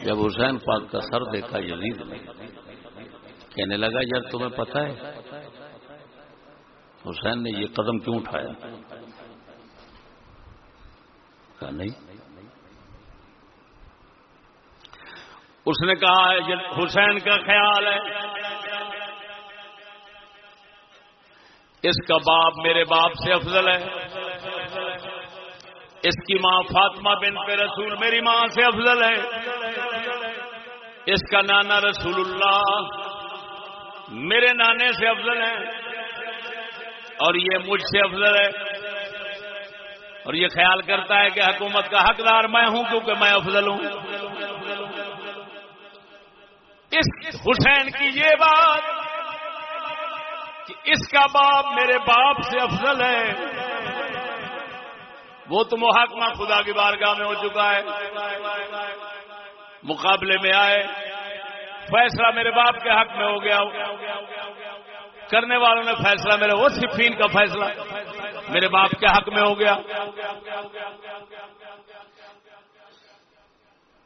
S2: جب حسین پاک کا سر دیکھا یزید نے، کہنے لگا، یار، تمہیں پتا ہے، حسین نے یہ قدم کیوں اٹھایا؟ کہا، نہیں.
S1: اس نے کہا حسین کا خیال ہے، اس کا باپ میرے باپ سے افضل ہے، اس کی ماں فاطمہ بن پہ رسول میری ماں سے افضل ہے۔ اس کا نانا رسول اللہ میرے نانے سے افضل ہے اور یہ مجھ سے افضل ہے اور یہ خیال کرتا ہے کہ حکومت کا حقدار میں ہوں کیونکہ میں افضل ہوں۔ اس حسین کی یہ بات کہ اس کا باپ میرے باپ سے افضل ہے، وہ تو محاکمہ خدا کی بارگاہ میں ہو چکا ہے۔ مقابلے میں آئے۔ فیصلہ میرے باپ کے حق میں ہو گیا۔ کرنے والوں نے فیصلہ میرے وہ صفین کا فیصلہ میرے باپ کے حق میں ہو گیا۔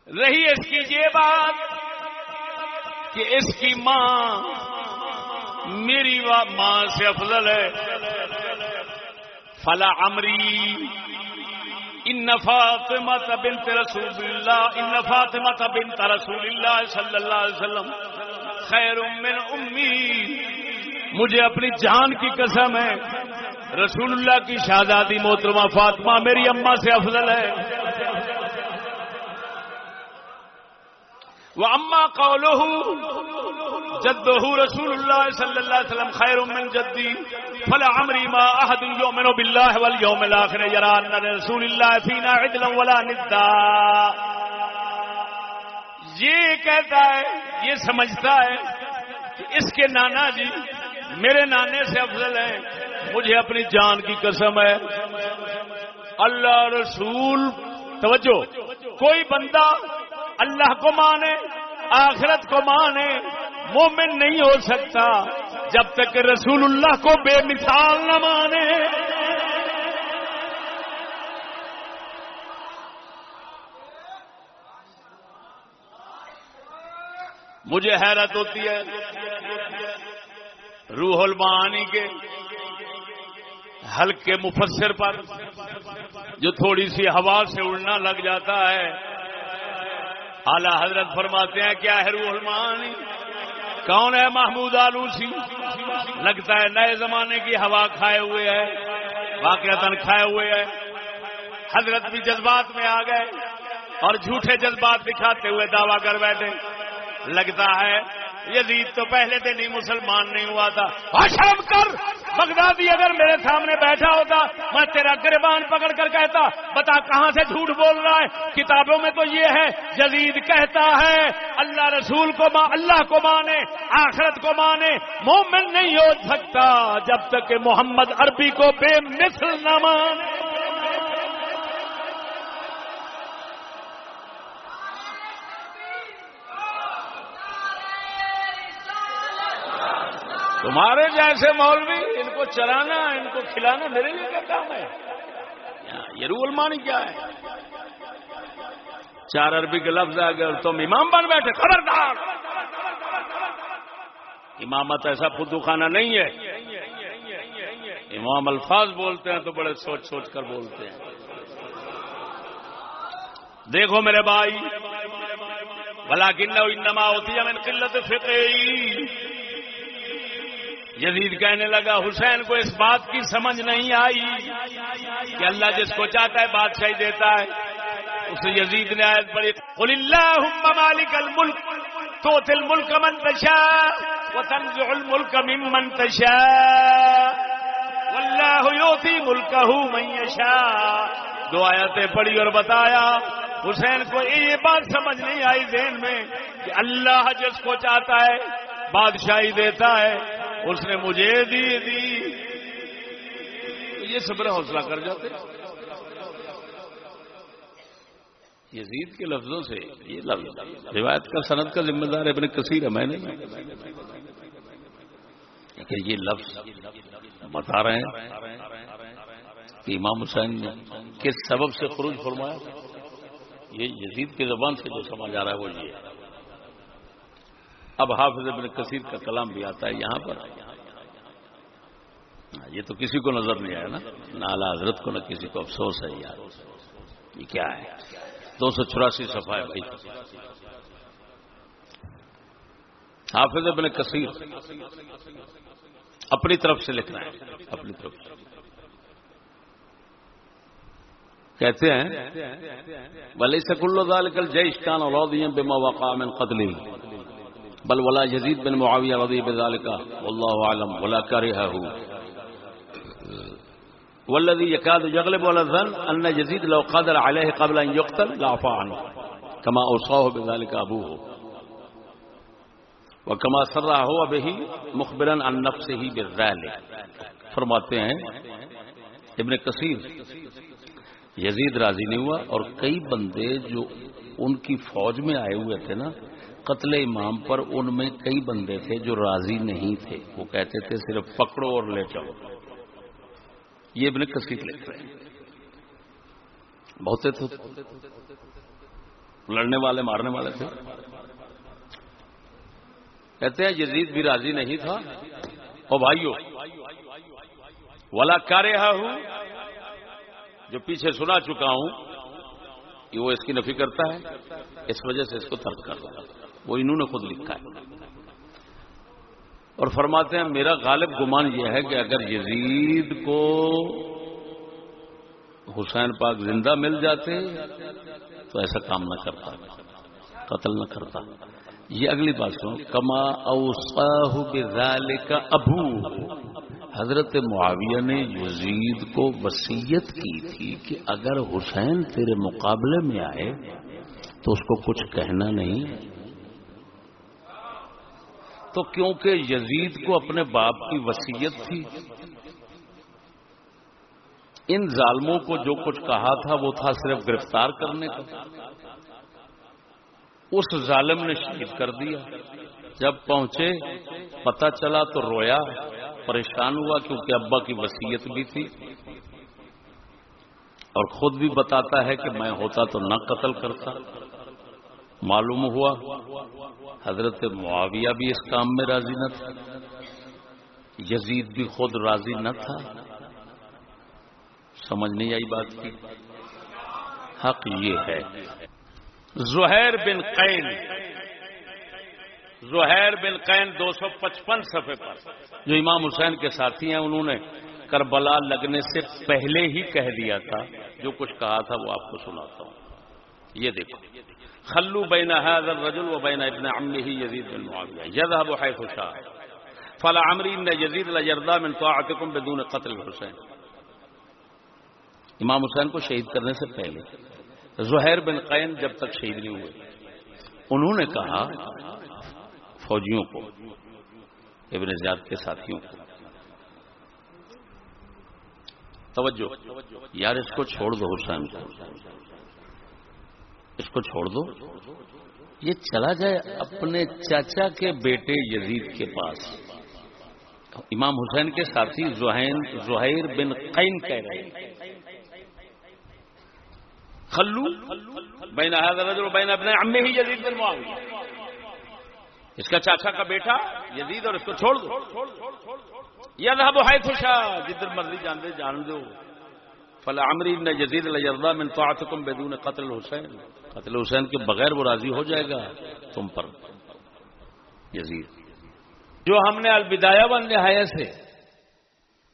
S1: رہی اس کی یہ بات کہ اس کی ماں میری ماں سے افضل ہے۔ فلا امری ان فاطمہ بنت رسول اللہ ان فاطمہ بنت رسول اللہ صلی اللہ علیہ وسلم خیر من امی مجھے اپنی جان کی قسم ہے، رسول اللہ کی شہزادی محترمہ فاطمہ میری اما سے افضل ہے۔ وہ اما قولہ جدہ رسول اللہ صلی اللہ علیہ وسلم خیر من جدی فلا عمری ما احد یؤمن بالله والیوم الاخر یرا ان رسول اللہ فینا عدلا ولا ندا یہ کہتا ہے، یہ سمجھتا ہے کہ اس کے نانا جی میرے نانے سے افضل ہیں، مجھے اپنی جان کی قسم ہے۔ اللہ رسول، توجہ، کوئی بندہ اللہ کو مانے آخرت کو مانے مومن نہیں ہو سکتا جب تک رسول اللہ کو بے مثال نہ مانے۔ مجھے حیرت ہوتی ہے روح المعانی کے ہلکے مفسر پر جو تھوڑی سی ہوا سے اڑنا لگ جاتا ہے۔ اعلی حضرت فرماتے ہیں کیا ہے روح المعانی کون ہے محمود آلوسی؟ لگتا ہے نئے زمانے کی ہوا کھائے ہوئے ہے واقع کھائے ہوئے ہے۔ حضرت بھی جذبات میں آ گئے اور جھوٹے جذبات دکھاتے ہوئے دعویٰ کر بیٹھے۔ لگتا ہے یزید تو پہلے دن ہی مسلمان نہیں ہوا تھا۔ شرم کر۔ بغدادی اگر میرے سامنے بیٹھا ہوتا، میں تیرا گربان پکڑ کر کہتا، بتا کہاں سے جھوٹ بول رہا ہے؟ کتابوں میں تو یہ ہے جدید کہتا ہے، اللہ رسول کو ماں، اللہ کو مانے، آخرت کو مانے۔ مومن نہیں ہو سکتا جب تک کہ محمد عربی کو بے مثل نہ مانے۔ تمہارے جیسے مولوی، ان کو چلانا، ان کو کھلانا میرے لیے کیا کام ہے؟ یہ رول مانی کیا ہے؟ چار عربی کے لفظ آ گئے تم امام بن بیٹھے، خبردار! امامت ایسا خدو خانہ نہیں ہے۔ امام الفاظ بولتے ہیں تو بڑے سوچ سوچ کر بولتے ہیں۔ دیکھو میرے بھائی بلا گنو انما ہوتی ہے میں قلت فکر یزید کہنے لگا، حسین کو اس بات کی سمجھ نہیں آئی کہ اللہ جس کو چاہتا ہے بادشاہی دیتا ہے، اسے یزید نے آیت پڑی قل اللہ مالک الملک تو تل ملک منتشا وہ الملک من منتشا اللہ یوتی ملک میشا دو آیتیں پڑھی اور بتایا، حسین کو یہ بات سمجھ نہیں آئی ذہن میں کہ اللہ جس کو چاہتا ہے بادشاہی دیتا ہے اس نے مجھے دی دی. یہ صبر حوصلہ کر جاتے. یزید کے لفظوں سے یہ لفظ، روایت کا صنعت کا ذمہ دار اپنے کثیر ہے، میں نے کہ یہ لفظ بتا رہے ہیں کہ امام حسین نے کس سبب سے خروج فرمایا یہ یزید کی زبان سے جو سمجھ آ رہا ہے وہ یہ ہے. اب حافظ ابن کثیر کا کلام بھی آتا ہے یہاں پر۔ ہاں، یہ تو کسی کو نظر نہیں آیا نا۔ نالا حضرت کو، نہ کسی کو۔ افسوس ہے یار۔ یہ کیا ہے؟ دو سو چوراسی صفحہ ہے بھائی۔ حافظ ابن کثیر اپنی طرف سے لکھنا ہے۔ اپنی طرف سے۔ کہتے ہیں بھلے سک اللہ کل جے اشکان اور بما وقع من قتلی بل ولا يزيد بن معاوية رضي بذلك والله أعلم ولا كرهه والذي يكاد يغلب ولا ذن أن يزيد لو قدر عليه قبل أن يقتل لعفى عنه كما أوصاه بذلك أبوه وكما سرع هو به مخبرا عن نفسه بالذلك فرماتے ہیں، ابن کثیر، یزید راضی نہیں ہوا اور کئی بندے جو ان کی فوج میں آئے ہوئے تھے نا قتل امام پر ان میں کئی بندے تھے جو راضی نہیں تھے۔ وہ کہتے تھے صرف پکڑو اور لے جاؤ۔ یہ ابن کثیر لکھ رہے ہیں۔ بہت تھے لڑنے والے، مارنے والے تھے۔ کہتے ہیں یزید بھی راضی نہیں تھا۔ او بھائیو، ولا کارے ہوں جو پیچھے سنا چکا ہوں کہ وہ اس کی نفی کرتا ہے۔ اس وجہ سے اس کو ترک کر رہا وہ انہوں نے خود لکھا ہے۔ اور فرماتے ہیں، میرا غالب گمان یہ ہے کہ اگر یزید کو حسین پاک زندہ مل جاتے تو ایسا کام نہ کرتا، قتل نہ کرتا۔ یہ اگلی بات سنو۔ کما اوساہ کا ابو۔ حضرت معاویہ نے یزید کو وسیعت کی تھی کہ اگر حسین تیرے مقابلے میں آئے تو اس کو کچھ کہنا نہیں۔ تو کیونکہ یزید کو اپنے باپ کی وسیعت تھی۔ ان ظالموں کو جو کچھ کہا تھا وہ تھا صرف گرفتار کرنے کا۔ اس ظالم نے شہید کر دیا۔ جب پہنچے، پتہ چلا تو رویا، پریشان ہوا کیونکہ ابا کی وسیعت بھی تھی۔ اور خود بھی بتاتا ہے کہ میں ہوتا تو نہ قتل کرتا۔ معلوم ہوا، حضرت معاویہ بھی اس کام میں راضی نہ تھا، یزید بھی خود راضی نہ تھا۔ سمجھ نہیں آئی بات کی۔ حق یہ ہے۔ زہیر بن قین۔ زہیر بن قین دو سو پچپن صفحے پر، جو امام حسین کے ساتھی ہیں، انہوں نے
S2: کربلا لگنے سے پہلے ہی کہہ دیا تھا۔ جو کچھ کہا تھا وہ آپ کو سناتا ہوں۔ یہ دیکھو۔ خلو بین هذا الرجل و ابن عمه يزيد بن معاويه يذهب حيث شاء. فلا عمري ان يزيد لا يرضى من طاعتكم بدون قتل الحسين امام حسین کو شہید کرنے سے پہلے زہیر بن قین جب تک شہید نہیں ہوئے، انہوں نے کہا فوجیوں کو، ابن زیاد کے ساتھیوں کو، توجہ، یار اس کو چھوڑ دو حسین کو۔ اس کو چھوڑ دو۔ یہ چلا جائے اپنے چاچا کے بیٹے یزید کے پاس۔ امام حسین کے ساتھی زہین زہیر بن قین کہہ رہے ہیں۔ خلو بین حضرت بین اپنے امے ہی یزید بن معاویہ۔ اس کا چاچا کا بیٹا یزید اور اس کو چھوڑ دو۔ یا رہا وہ ہے خوشا جدھر مرضی جان دے، جان دو۔ فلا عمری نے جزید الجردا من طاعتکم بدون قتل حسین قتل حسین کے بغیر وہ راضی ہو جائے گا تم پر۔ یزید۔ جو ہم نے البدایا بن نہایا سے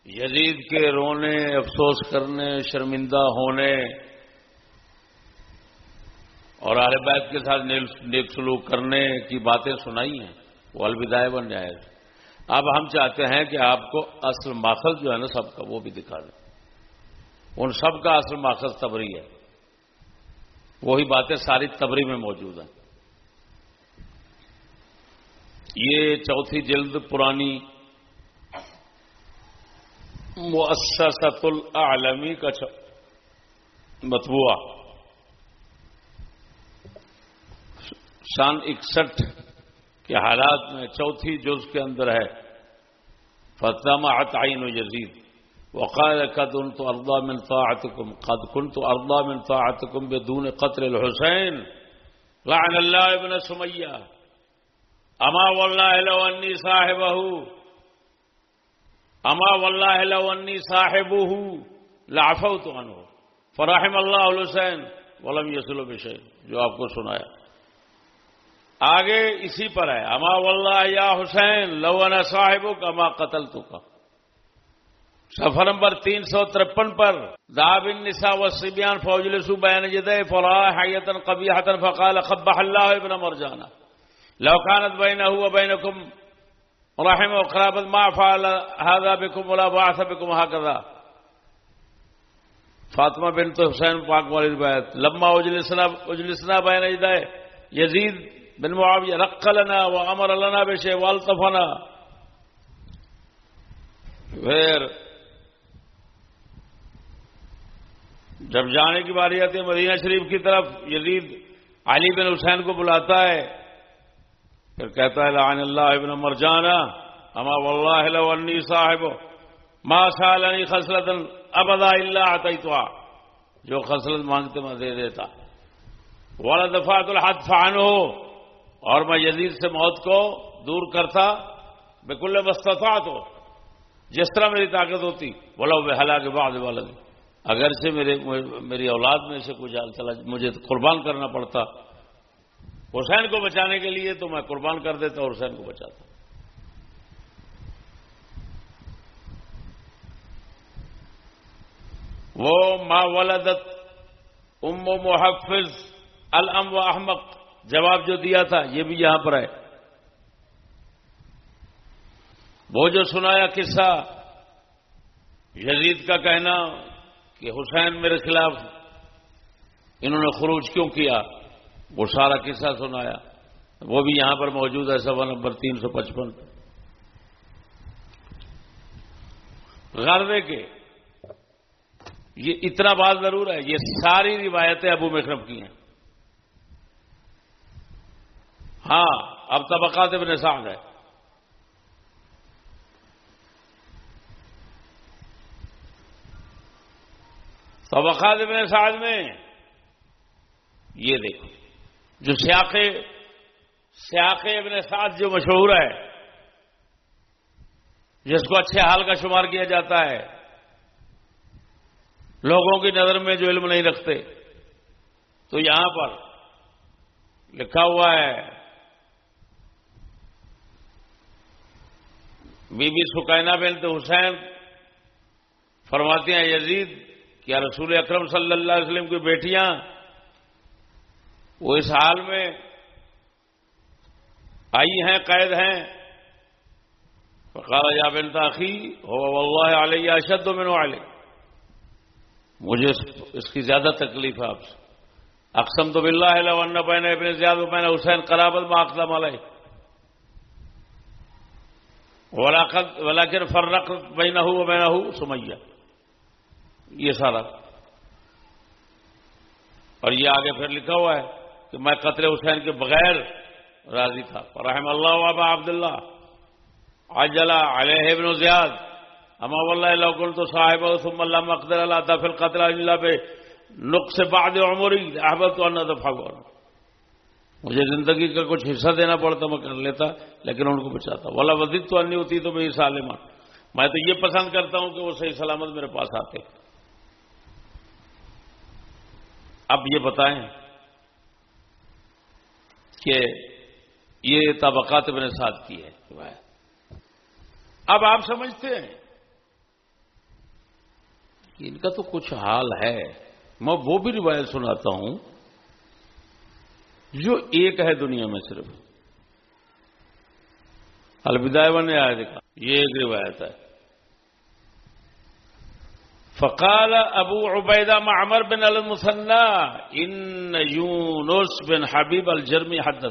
S2: یزید کے رونے، افسوس کرنے، شرمندہ ہونے اور آل بیت کے ساتھ نیک سلوک کرنے کی باتیں سنائی ہیں، وہ الوداع بن جائے اب ہم چاہتے ہیں کہ آپ کو اصل ماخذ جو ہے نا سب کا وہ بھی دکھا دیں۔ ان سب کا اصل ماخذ تبری ہے وہی باتیں ساری تبری میں موجود ہیں۔ یہ چوتھی جلد پرانی مؤسسۃ العالمی کا متبوعہ سان اکسٹھ کے حالات میں چوتھی جز کے اندر ہے۔ فتح عطعین و یزید۔ وقال قد كنت ارضى من طاعتكم قد كنت ارضى من طاعتكم بدون قتل الحسين لعن الله ابن سميه اما والله لو اني صاحبه اما والله لو اني صاحبه لعفوت عنه فرحم الله الحسين ولم يصل بشيء جو آپ کو سنایا. آگے اسی پر ہے. اما واللہ یا حسین، لو انا صاحبک، اما قتلتک. سفر نمبر تین سو ترپن پر داب النساء والصبيان فوجلسوا بين يديه فراى حيه قبيحه فقال قبح الله ابن مرجانا لو كانت بينه وبينكم رحم و وقرابه ما فعل هذا بكم ولا بعث بكم هكذا. فاطمہ بنت حسین پاک والی روایت لما اجلسنا اجلسنا بين يديه يزيد بن معاويه رق لنا وامر لنا بشيء والطفنا پھر جب جانے کی باری آتی ہے، مدینہ شریف کی طرف یزید علی بن حسین کو بلاتا ہے، پھر کہتا ہے، لعن اللہ ابن مرجانا اما واللہ لو انی صاحب، ما سالنی خسلت ابدا اللہ عطیتوا جو خسلت مانگتے میں دے دیتا۔ والا دفعت الحد فان ہو اور میں یزید سے موت کو دور کرتا بالکل وسطات ہو جس طرح میری طاقت ہوتی بولا وہ حالات کے بعد والد اگر سے میرے میری اولاد میں سے کچھ چلا، مجھے قربان کرنا پڑتا۔ حسین کو بچانے کے لیے تو میں قربان کر دیتا اور حسین کو بچاتا۔ وہ ما ولدت ام و محفظ الم و احمد جواب جو دیا تھا، یہ بھی یہاں پر ہے۔ وہ جو سنایا قصہ، یزید کا کہنا کہ حسین میرے خلاف انہوں نے خروج کیوں کیا؟ وہ سارا قصہ سنایا۔ وہ بھی یہاں پر موجود ہے سوا نمبر تین سو پچپن۔ غربے کے یہ اتنا بات ضرور ہے، یہ ساری روایتیں ابو مکرم کی ہیں۔ ہاں اب طبقات ابن سعد ہے طبقات ابن سعد میں۔ یہ دیکھو، جو سیاق سیاق ابن سعد جو مشہور ہے، جس کو اچھے حال کا شمار کیا جاتا ہے، لوگوں کی نظر میں جو علم نہیں رکھتے، تو یہاں پر لکھا ہوا ہے، بی بی سکینہ بنت حسین فرماتے ہیں، یزید کیا رسول اکرم صلی اللہ علیہ وسلم کی بیٹیاں وہ اس حال میں آئی ہیں، قید ہیں۔ فقال، یا بن تاخی ہو اللہ علیہ اشد و منو علیہ مجھے اس کی زیادہ تکلیف ہے آپ سے۔ اقسم تو بلّہ ہے لون بین ابن زیاد بین حسین قرابت میں اقدام علیہ۔ ولاکر فرق بین ہوں میں نہ ہوں سمیا یہ سارا۔ اور یہ آگے پھر لکھا ہوا ہے کہ میں قطر حسین کے بغیر راضی تھا۔ رحم اللہ وابا عبداللہ۔ عجلہ علیہ ابن زیاد۔ اما واللہ لوکن تو صاحب ثم اللہ مقدر اللہ دفل قتل اللہ پہ نقص بعد عمری۔ احبت تو انہ دفع مجھے زندگی کا کچھ حصہ دینا پڑتا، میں کر لیتا، لیکن ان کو بچاتا۔ والا ودت تو انی ہوتی تو میں سالمہ میں تو یہ پسند کرتا ہوں کہ وہ صحیح سلامت میرے پاس آتے۔ اب یہ بتائیں کہ یہ طبقات میں نے ساتھ کی ہے۔ روایت اب آپ سمجھتے ہیں کہ ان کا تو کچھ حال ہے۔ میں وہ بھی روایت سناتا ہوں جو ایک ہے دنیا میں صرف۔ الوداع نے آیا دیکھا یہ ایک روایت ہے۔ فقال ابو عبیدہ معمر بن المسنہ ان یونس بن حبیب الجرمی حد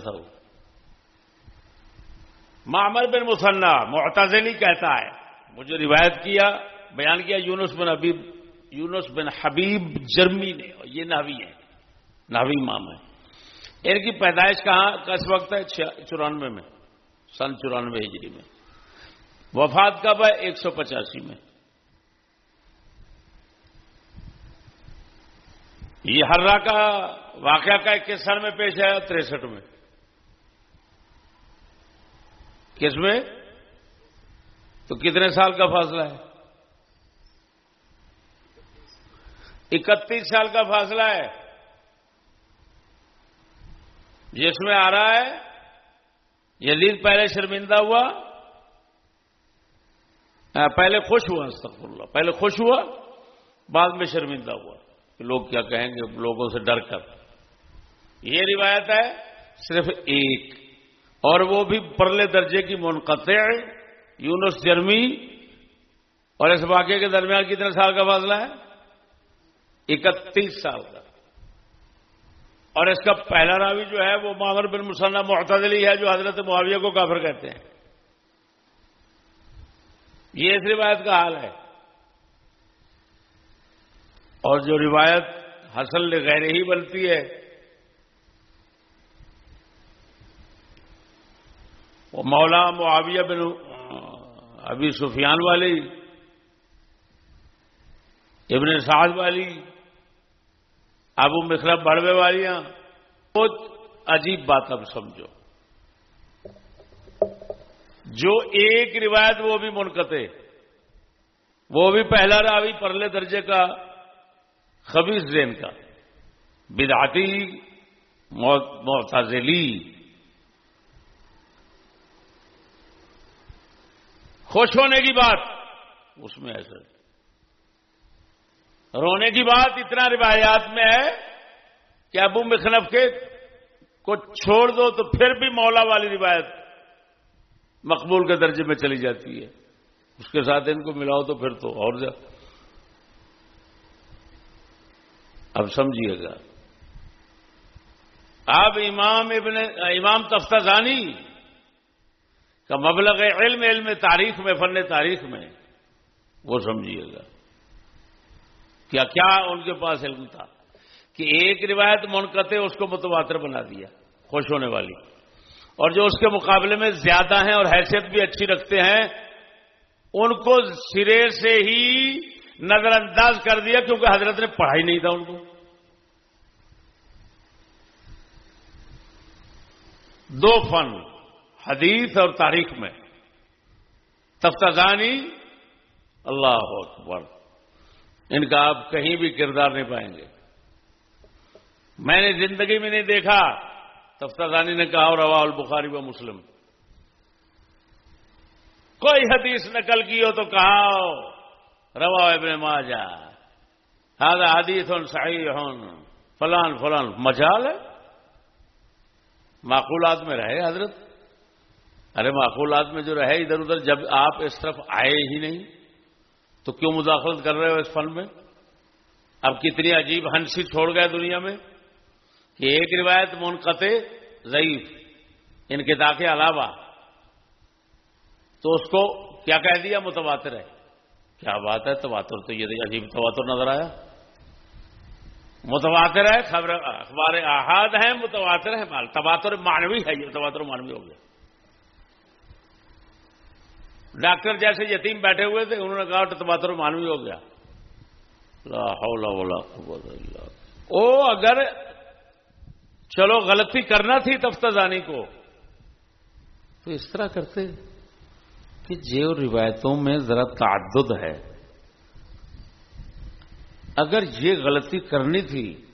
S2: معمر بن مسنہ معتزلی کہتا ہے، مجھے روایت کیا، بیان کیا یونس بن حبیب، یونس بن حبیب جرمی نے یہ نحوی ہے نحوی مام ہے ان کی پیدائش کہاں، کس وقت ہے؟ چورانوے میں، سن چورانوے ہجری میں۔ وفات کب ہے؟ ایک سو پچاسی میں۔ یہ ہررا کا واقعہ کا کس سال میں پیش آیا تریسٹھ میں۔ کس میں؟ تو کتنے سال کا فاصلہ ہے؟ اکتیس سال کا فاصلہ ہے۔ جس میں آ رہا ہے، یزید پہلے شرمندہ ہوا۔ پہلے خوش ہوا، استغفر اللہ۔ پہلے خوش ہوا، بعد میں شرمندہ ہوا۔ کہ لوگ کیا کہیں گے؟ لوگوں سے ڈر کر۔ یہ روایت ہے صرف ایک۔ اور وہ بھی پرلے درجے کی منقطع یونس جرمی۔ اور اس واقعے کے درمیان کتنے سال کا فاصلہ ہے؟ اکتیس سال کا۔ اور اس کا پہلا راوی جو ہے وہ معمر بن مسلح معتدلی ہے، جو حضرت معاویہ کو کافر کہتے ہیں۔ یہ اس روایت کا حال ہے۔ اور جو روایت حسل غیر ہی بنتی ہے، وہ مولا معاویہ بن ابھی سفیان والی، ابن سعد والی، ابو مخرب بڑوے والیاں، بہت عجیب بات اب سمجھو۔ جو ایک روایت وہ بھی منقطع، وہ بھی پہلا راوی پرلے درجے کا خبیص زین کا، بدعتی معتزلی۔ خوش ہونے کی بات، اس میں ایسا رونے کی بات اتنا روایات میں ہے کہ ابو مخنف کے کو چھوڑ دو تو پھر بھی مولا والی روایت مقبول کے درجے میں چلی جاتی ہے۔ اس کے ساتھ ان کو ملاؤ تو پھر تو اور زیادہ۔ اب سمجھیے گا۔ اب امام ابن امام تفتانی کا مبلغ علم علم تاریخ میں، فن تاریخ میں، وہ سمجھیے گا۔ کیا کیا ان کے پاس علم تھا؟ کہ ایک روایت منقطع، اس کو متواتر بنا دیا، خوش ہونے والی۔ اور جو اس کے مقابلے میں زیادہ ہیں اور حیثیت بھی اچھی رکھتے ہیں، ان کو سرے سے ہی نظر انداز کر دیا، کیونکہ حضرت نے پڑھائی نہیں تھا ان کو۔ دو فن، حدیث اور تاریخ میں۔ تفتانی اللہ اکبر۔ ان کا آپ کہیں بھی کردار نہیں پائیں گے۔ میں نے زندگی میں نہیں دیکھا تفتانی نے کہا اور روا البخاری و مسلم۔ کوئی حدیث نقل کی ہو تو کہا
S1: روا ابن ماجہ۔ ہاں حدیث صحیح ہوں فلان فلان۔ مجال ہے۔ معقولات میں رہے حضرت؟ ارے معقولات میں جو رہے ادھر ادھر، جب آپ اس طرف آئے ہی نہیں، تو کیوں مداخلت کر رہے ہو اس فن میں؟ اب کتنی عجیب ہنسی چھوڑ گئے دنیا میں کہ ایک روایت منقطع، ضعیف، ان کے کے علاوہ۔ تو اس کو کیا کہہ دیا متواتر ہے؟ کیا بات ہے؟ تواتر تو یہ عجیب تواتر نظر آیا۔ متواتر ہے، خبر اخبار احاد ہیں، متواتر ہے تباتر مانوی ہے، یہ تباتر مانوی ہو گیا۔ ڈاکٹر جیسے یتیم بیٹھے ہوئے تھے، انہوں نے کہا تباتر مانوی ہو گیا۔ لا حول ولا قوت الا او اگر چلو غلطی کرنا تھی تفتزانی کو، تو اس طرح کرتے کہ جو روایتوں میں ذرا تعدد ہے۔ اگر یہ غلطی کرنی تھی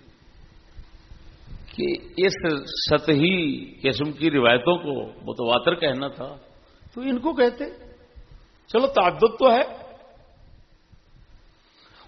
S1: کہ اس سطحی قسم کی روایتوں کو متواتر کہنا تھا، تو ان کو کہتے۔ چلو تعدد تو ہے۔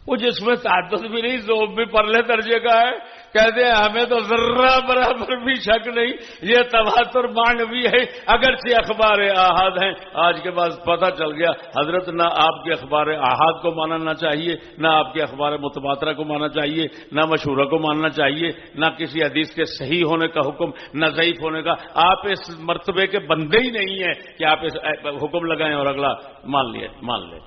S1: وہ جس میں تعدد بھی نہیں زوب بھی پرلے درجے کا ہے۔ کہتے ہیں، ہمیں تو ذرہ برابر بھی شک نہیں، یہ تباتر مان بھی ہے۔ اگرچہ اخبار احاد ہیں، آج کے بعد پتہ چل گیا، حضرت نہ آپ کے اخبار احاد کو ماننا چاہیے، نہ آپ کے اخبار متبادرہ کو ماننا چاہیے، نہ مشہورہ کو ماننا چاہیے، نہ کسی حدیث کے صحیح ہونے کا حکم، نہ ضعیف ہونے کا۔ آپ اس مرتبے کے بندے ہی نہیں ہیں کہ آپ اس حکم لگائیں اور اگلا مان لیے مان لیں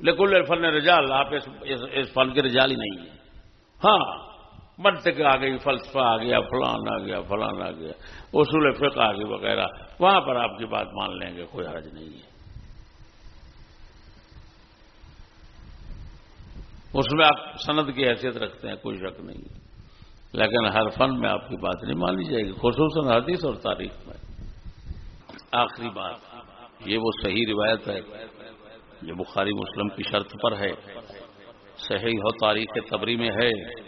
S1: لیکن فن رجال، آپ اس فن کے رجال ہی نہیں ہیں۔ ہاں۔ منطق آ گئی، فلسفہ آ گیا، فلان آ گیا، فلان آ گیا، اصول فقہ آ گئی وغیرہ، وہاں پر آپ کی بات مان لیں گے، کوئی حرج نہیں ہے۔ اس میں آپ سند کی حیثیت رکھتے ہیں، کوئی شک نہیں ہے۔ لیکن ہر فن میں آپ کی بات نہیں مانی جائے گی، خصوصاً حدیث اور تاریخ میں۔ آخری بات، یہ وہ صحیح روایت ہے جو بخاری مسلم کی شرط پر ہے۔ صحیح ہو تاریخ تبری میں ہے۔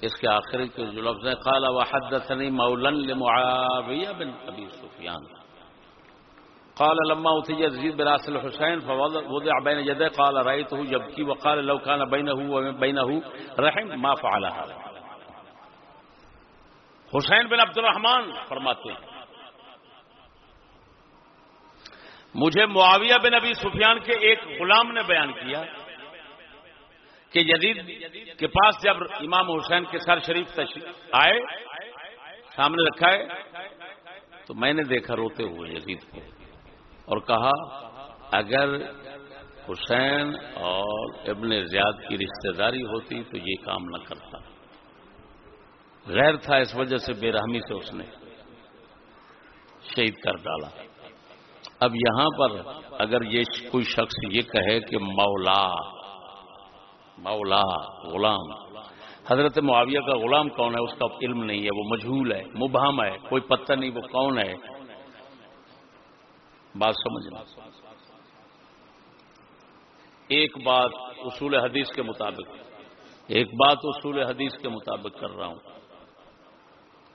S1: اس کے آخری کے جو لفظ ہے قال وحدثني مولا لمعاويه بن ابي سفيان قال لما اتي يزيد جی براس الحسين فوضع بين يديه قال رايته يبكي وقال لو كان بينه وبينه رحم ما فعل هذا حسین بن عبد الرحمان فرماتے ہیں، مجھے معاویہ بن ابی سفیان کے ایک غلام نے بیان کیا۔ کہ یزید کے پاس جب امام حسین کے سر شریف آئے، سامنے رکھا ہے، تو میں نے دیکھا روتے ہوئے یزید کو اور کہا، اگر حسین اور ابن زیاد کی رشتہ داری ہوتی تو یہ کام نہ کرتا۔ غیر تھا، اس وجہ سے بے رحمی سے اس نے شہید کر ڈالا۔ اب یہاں پر اگر یہ کوئی شخص یہ کہے کہ مولا مولا غلام حضرت معاویہ کا غلام کون ہے؟ اس کا علم نہیں ہے، وہ مجھول ہے، مبہم ہے، کوئی پتہ نہیں وہ کون ہے۔ بات سمجھنا۔ ایک بات اصول حدیث کے مطابق، ایک بات اصول حدیث کے مطابق کر رہا ہوں۔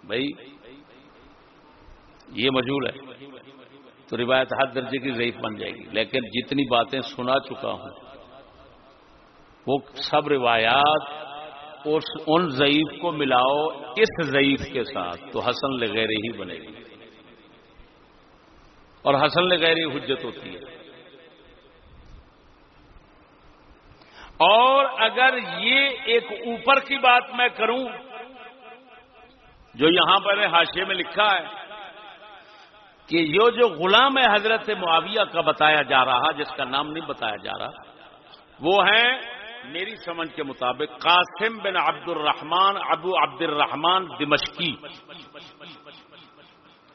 S1: بھائی، یہ مجھول ہے تو روایت ہر درجے کی ضعیف بن جائے گی، لیکن جتنی باتیں سنا چکا ہوں وہ سب روایات ان ضعیف کو ملاؤ اس ضعیف کے ساتھ تو حسن لغیر ہی بنے گی۔ اور حسن لغیر حجت ہوتی ہے۔ اور اگر یہ ایک اوپر کی بات میں کروں، جو یہاں پر حاشے میں لکھا ہے، کہ یہ جو غلام ہے حضرت معاویہ کا بتایا جا رہا، جس کا نام نہیں بتایا جا رہا، وہ ہیں میری سمجھ کے مطابق قاسم بن عبد الرحمان ابو عبد الرحمان دمشقی۔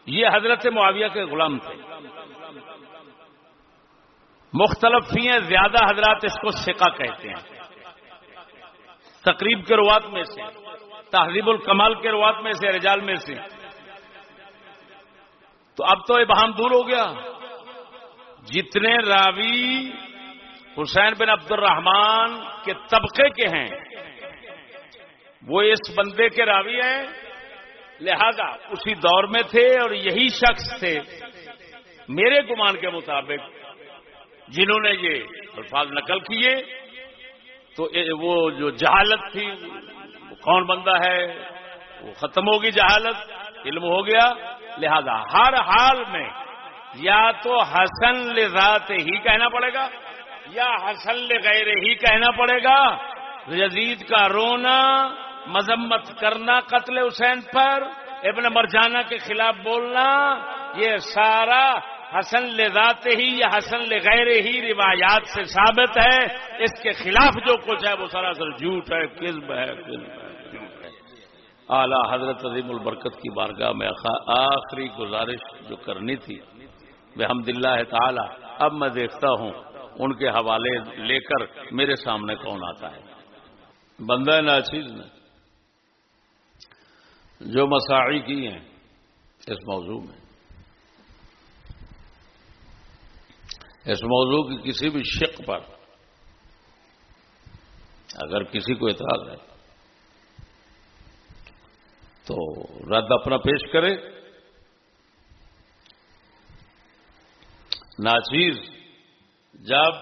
S1: یہ حضرت معاویہ کے غلام تھے۔ مختلف ہیں، زیادہ حضرات اس کو سکا کہتے ہیں۔ تقریب کے روات میں سے، تہذیب الکمال کے روات میں سے، رجال میں سے۔ تو اب تو ابہام دور ہو گیا۔ جتنے راوی حسین بن عبد الرحمان کے طبقے کے ہیں۔ وہ اس بندے کے راوی ہیں۔ لہذا اسی دور میں تھے اور یہی شخص تھے۔ میرے گمان کے مطابق جنہوں نے یہ الفاظ نقل کیے، تو وہ جو جہالت تھی، وہ کون بندہ ہے؟ وہ ختم ہوگی جہالت، علم ہو گیا۔ لہذا ہر حال میں یا تو حسن لذات ہی کہنا پڑے گا یا حسن لغیر ہی کہنا پڑے گا۔ یزید کا رونا، مذمت کرنا قتل حسین پر، ابن مرجانہ کے خلاف بولنا، یہ سارا حسن لذات ہی یا حسن لغیر ہی روایات سے ثابت ہے۔ اس کے خلاف جو کچھ ہے وہ سراسر جھوٹ ہے کزب ہے
S2: اعلی حضرت عظیم البرکت کی بارگاہ میں آخری گزارش جو کرنی تھی بحمد اللہ تعالی، اب میں دیکھتا ہوں۔ ان کے حوالے لے کر میرے سامنے کون آتا ہے؟ بندہ ناچیز نے جو مساعی کی ہیں، اس موضوع میں۔ اس موضوع کی کسی بھی شک پر اگر کسی کو اعتراض ہے، تو رد اپنا پیش کرے۔ ناچیز جب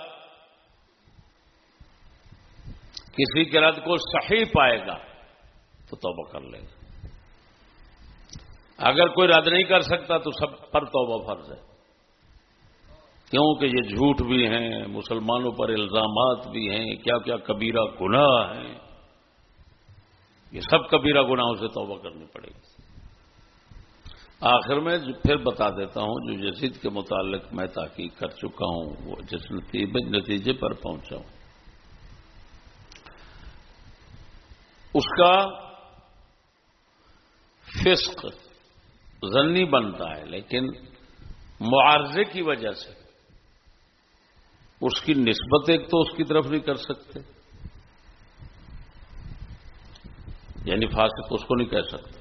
S2: کسی کے رد کو صحیح پائے گا تو توبہ کر لے گا۔ اگر کوئی رد نہیں کر سکتا تو سب پر توبہ فرض ہے۔ کیونکہ یہ جھوٹ بھی ہیں، مسلمانوں پر الزامات بھی ہیں، کیا کیا کبیرہ گناہ ہیں۔ یہ سب کبیرہ گناہوں سے توبہ کرنی پڑے گی۔ آخر میں پھر بتا دیتا ہوں، جو یزید کے متعلق میں تحقیق کر چکا ہوں، وہ جس نتیجے پر پہنچا ہوں۔ اس کا فسق زنی بنتا ہے، لیکن معارضے کی وجہ سے۔ اس کی نسبت ایک تو اس کی طرف نہیں کر سکتے۔ یعنی فاسق اس کو نہیں کہہ سکتے۔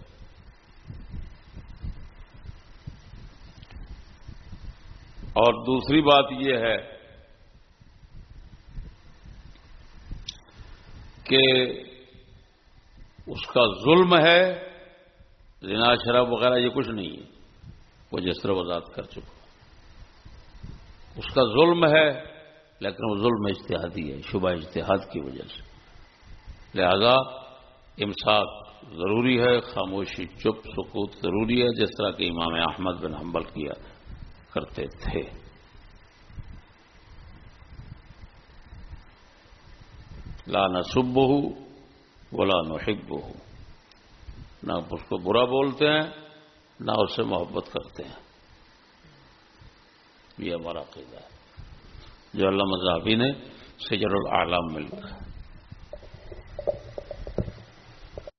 S2: اور دوسری بات یہ ہے کہ اس کا ظلم ہے، زنا، شراب وغیرہ، یہ کچھ نہیں ہے۔ وہ جس طرح وضاحت کر چکا۔ اس کا ظلم ہے، لیکن وہ ظلم اجتہادی ہے، شبہ اجتہاد کی وجہ سے۔ لہذا امساک ضروری ہے، خاموشی، چپ، سکوت ضروری ہے، جس طرح کہ امام احمد بن حنبل کیا۔ کرتے تھے۔ لا نہ سب ہو بولا نحب ہو نہ اس کو برا بولتے ہیں، نہ اس سے محبت کرتے ہیں۔ یہ ہمارا قیدا ہے۔ جو اللہ مذہبی نے سجر العالم مل کر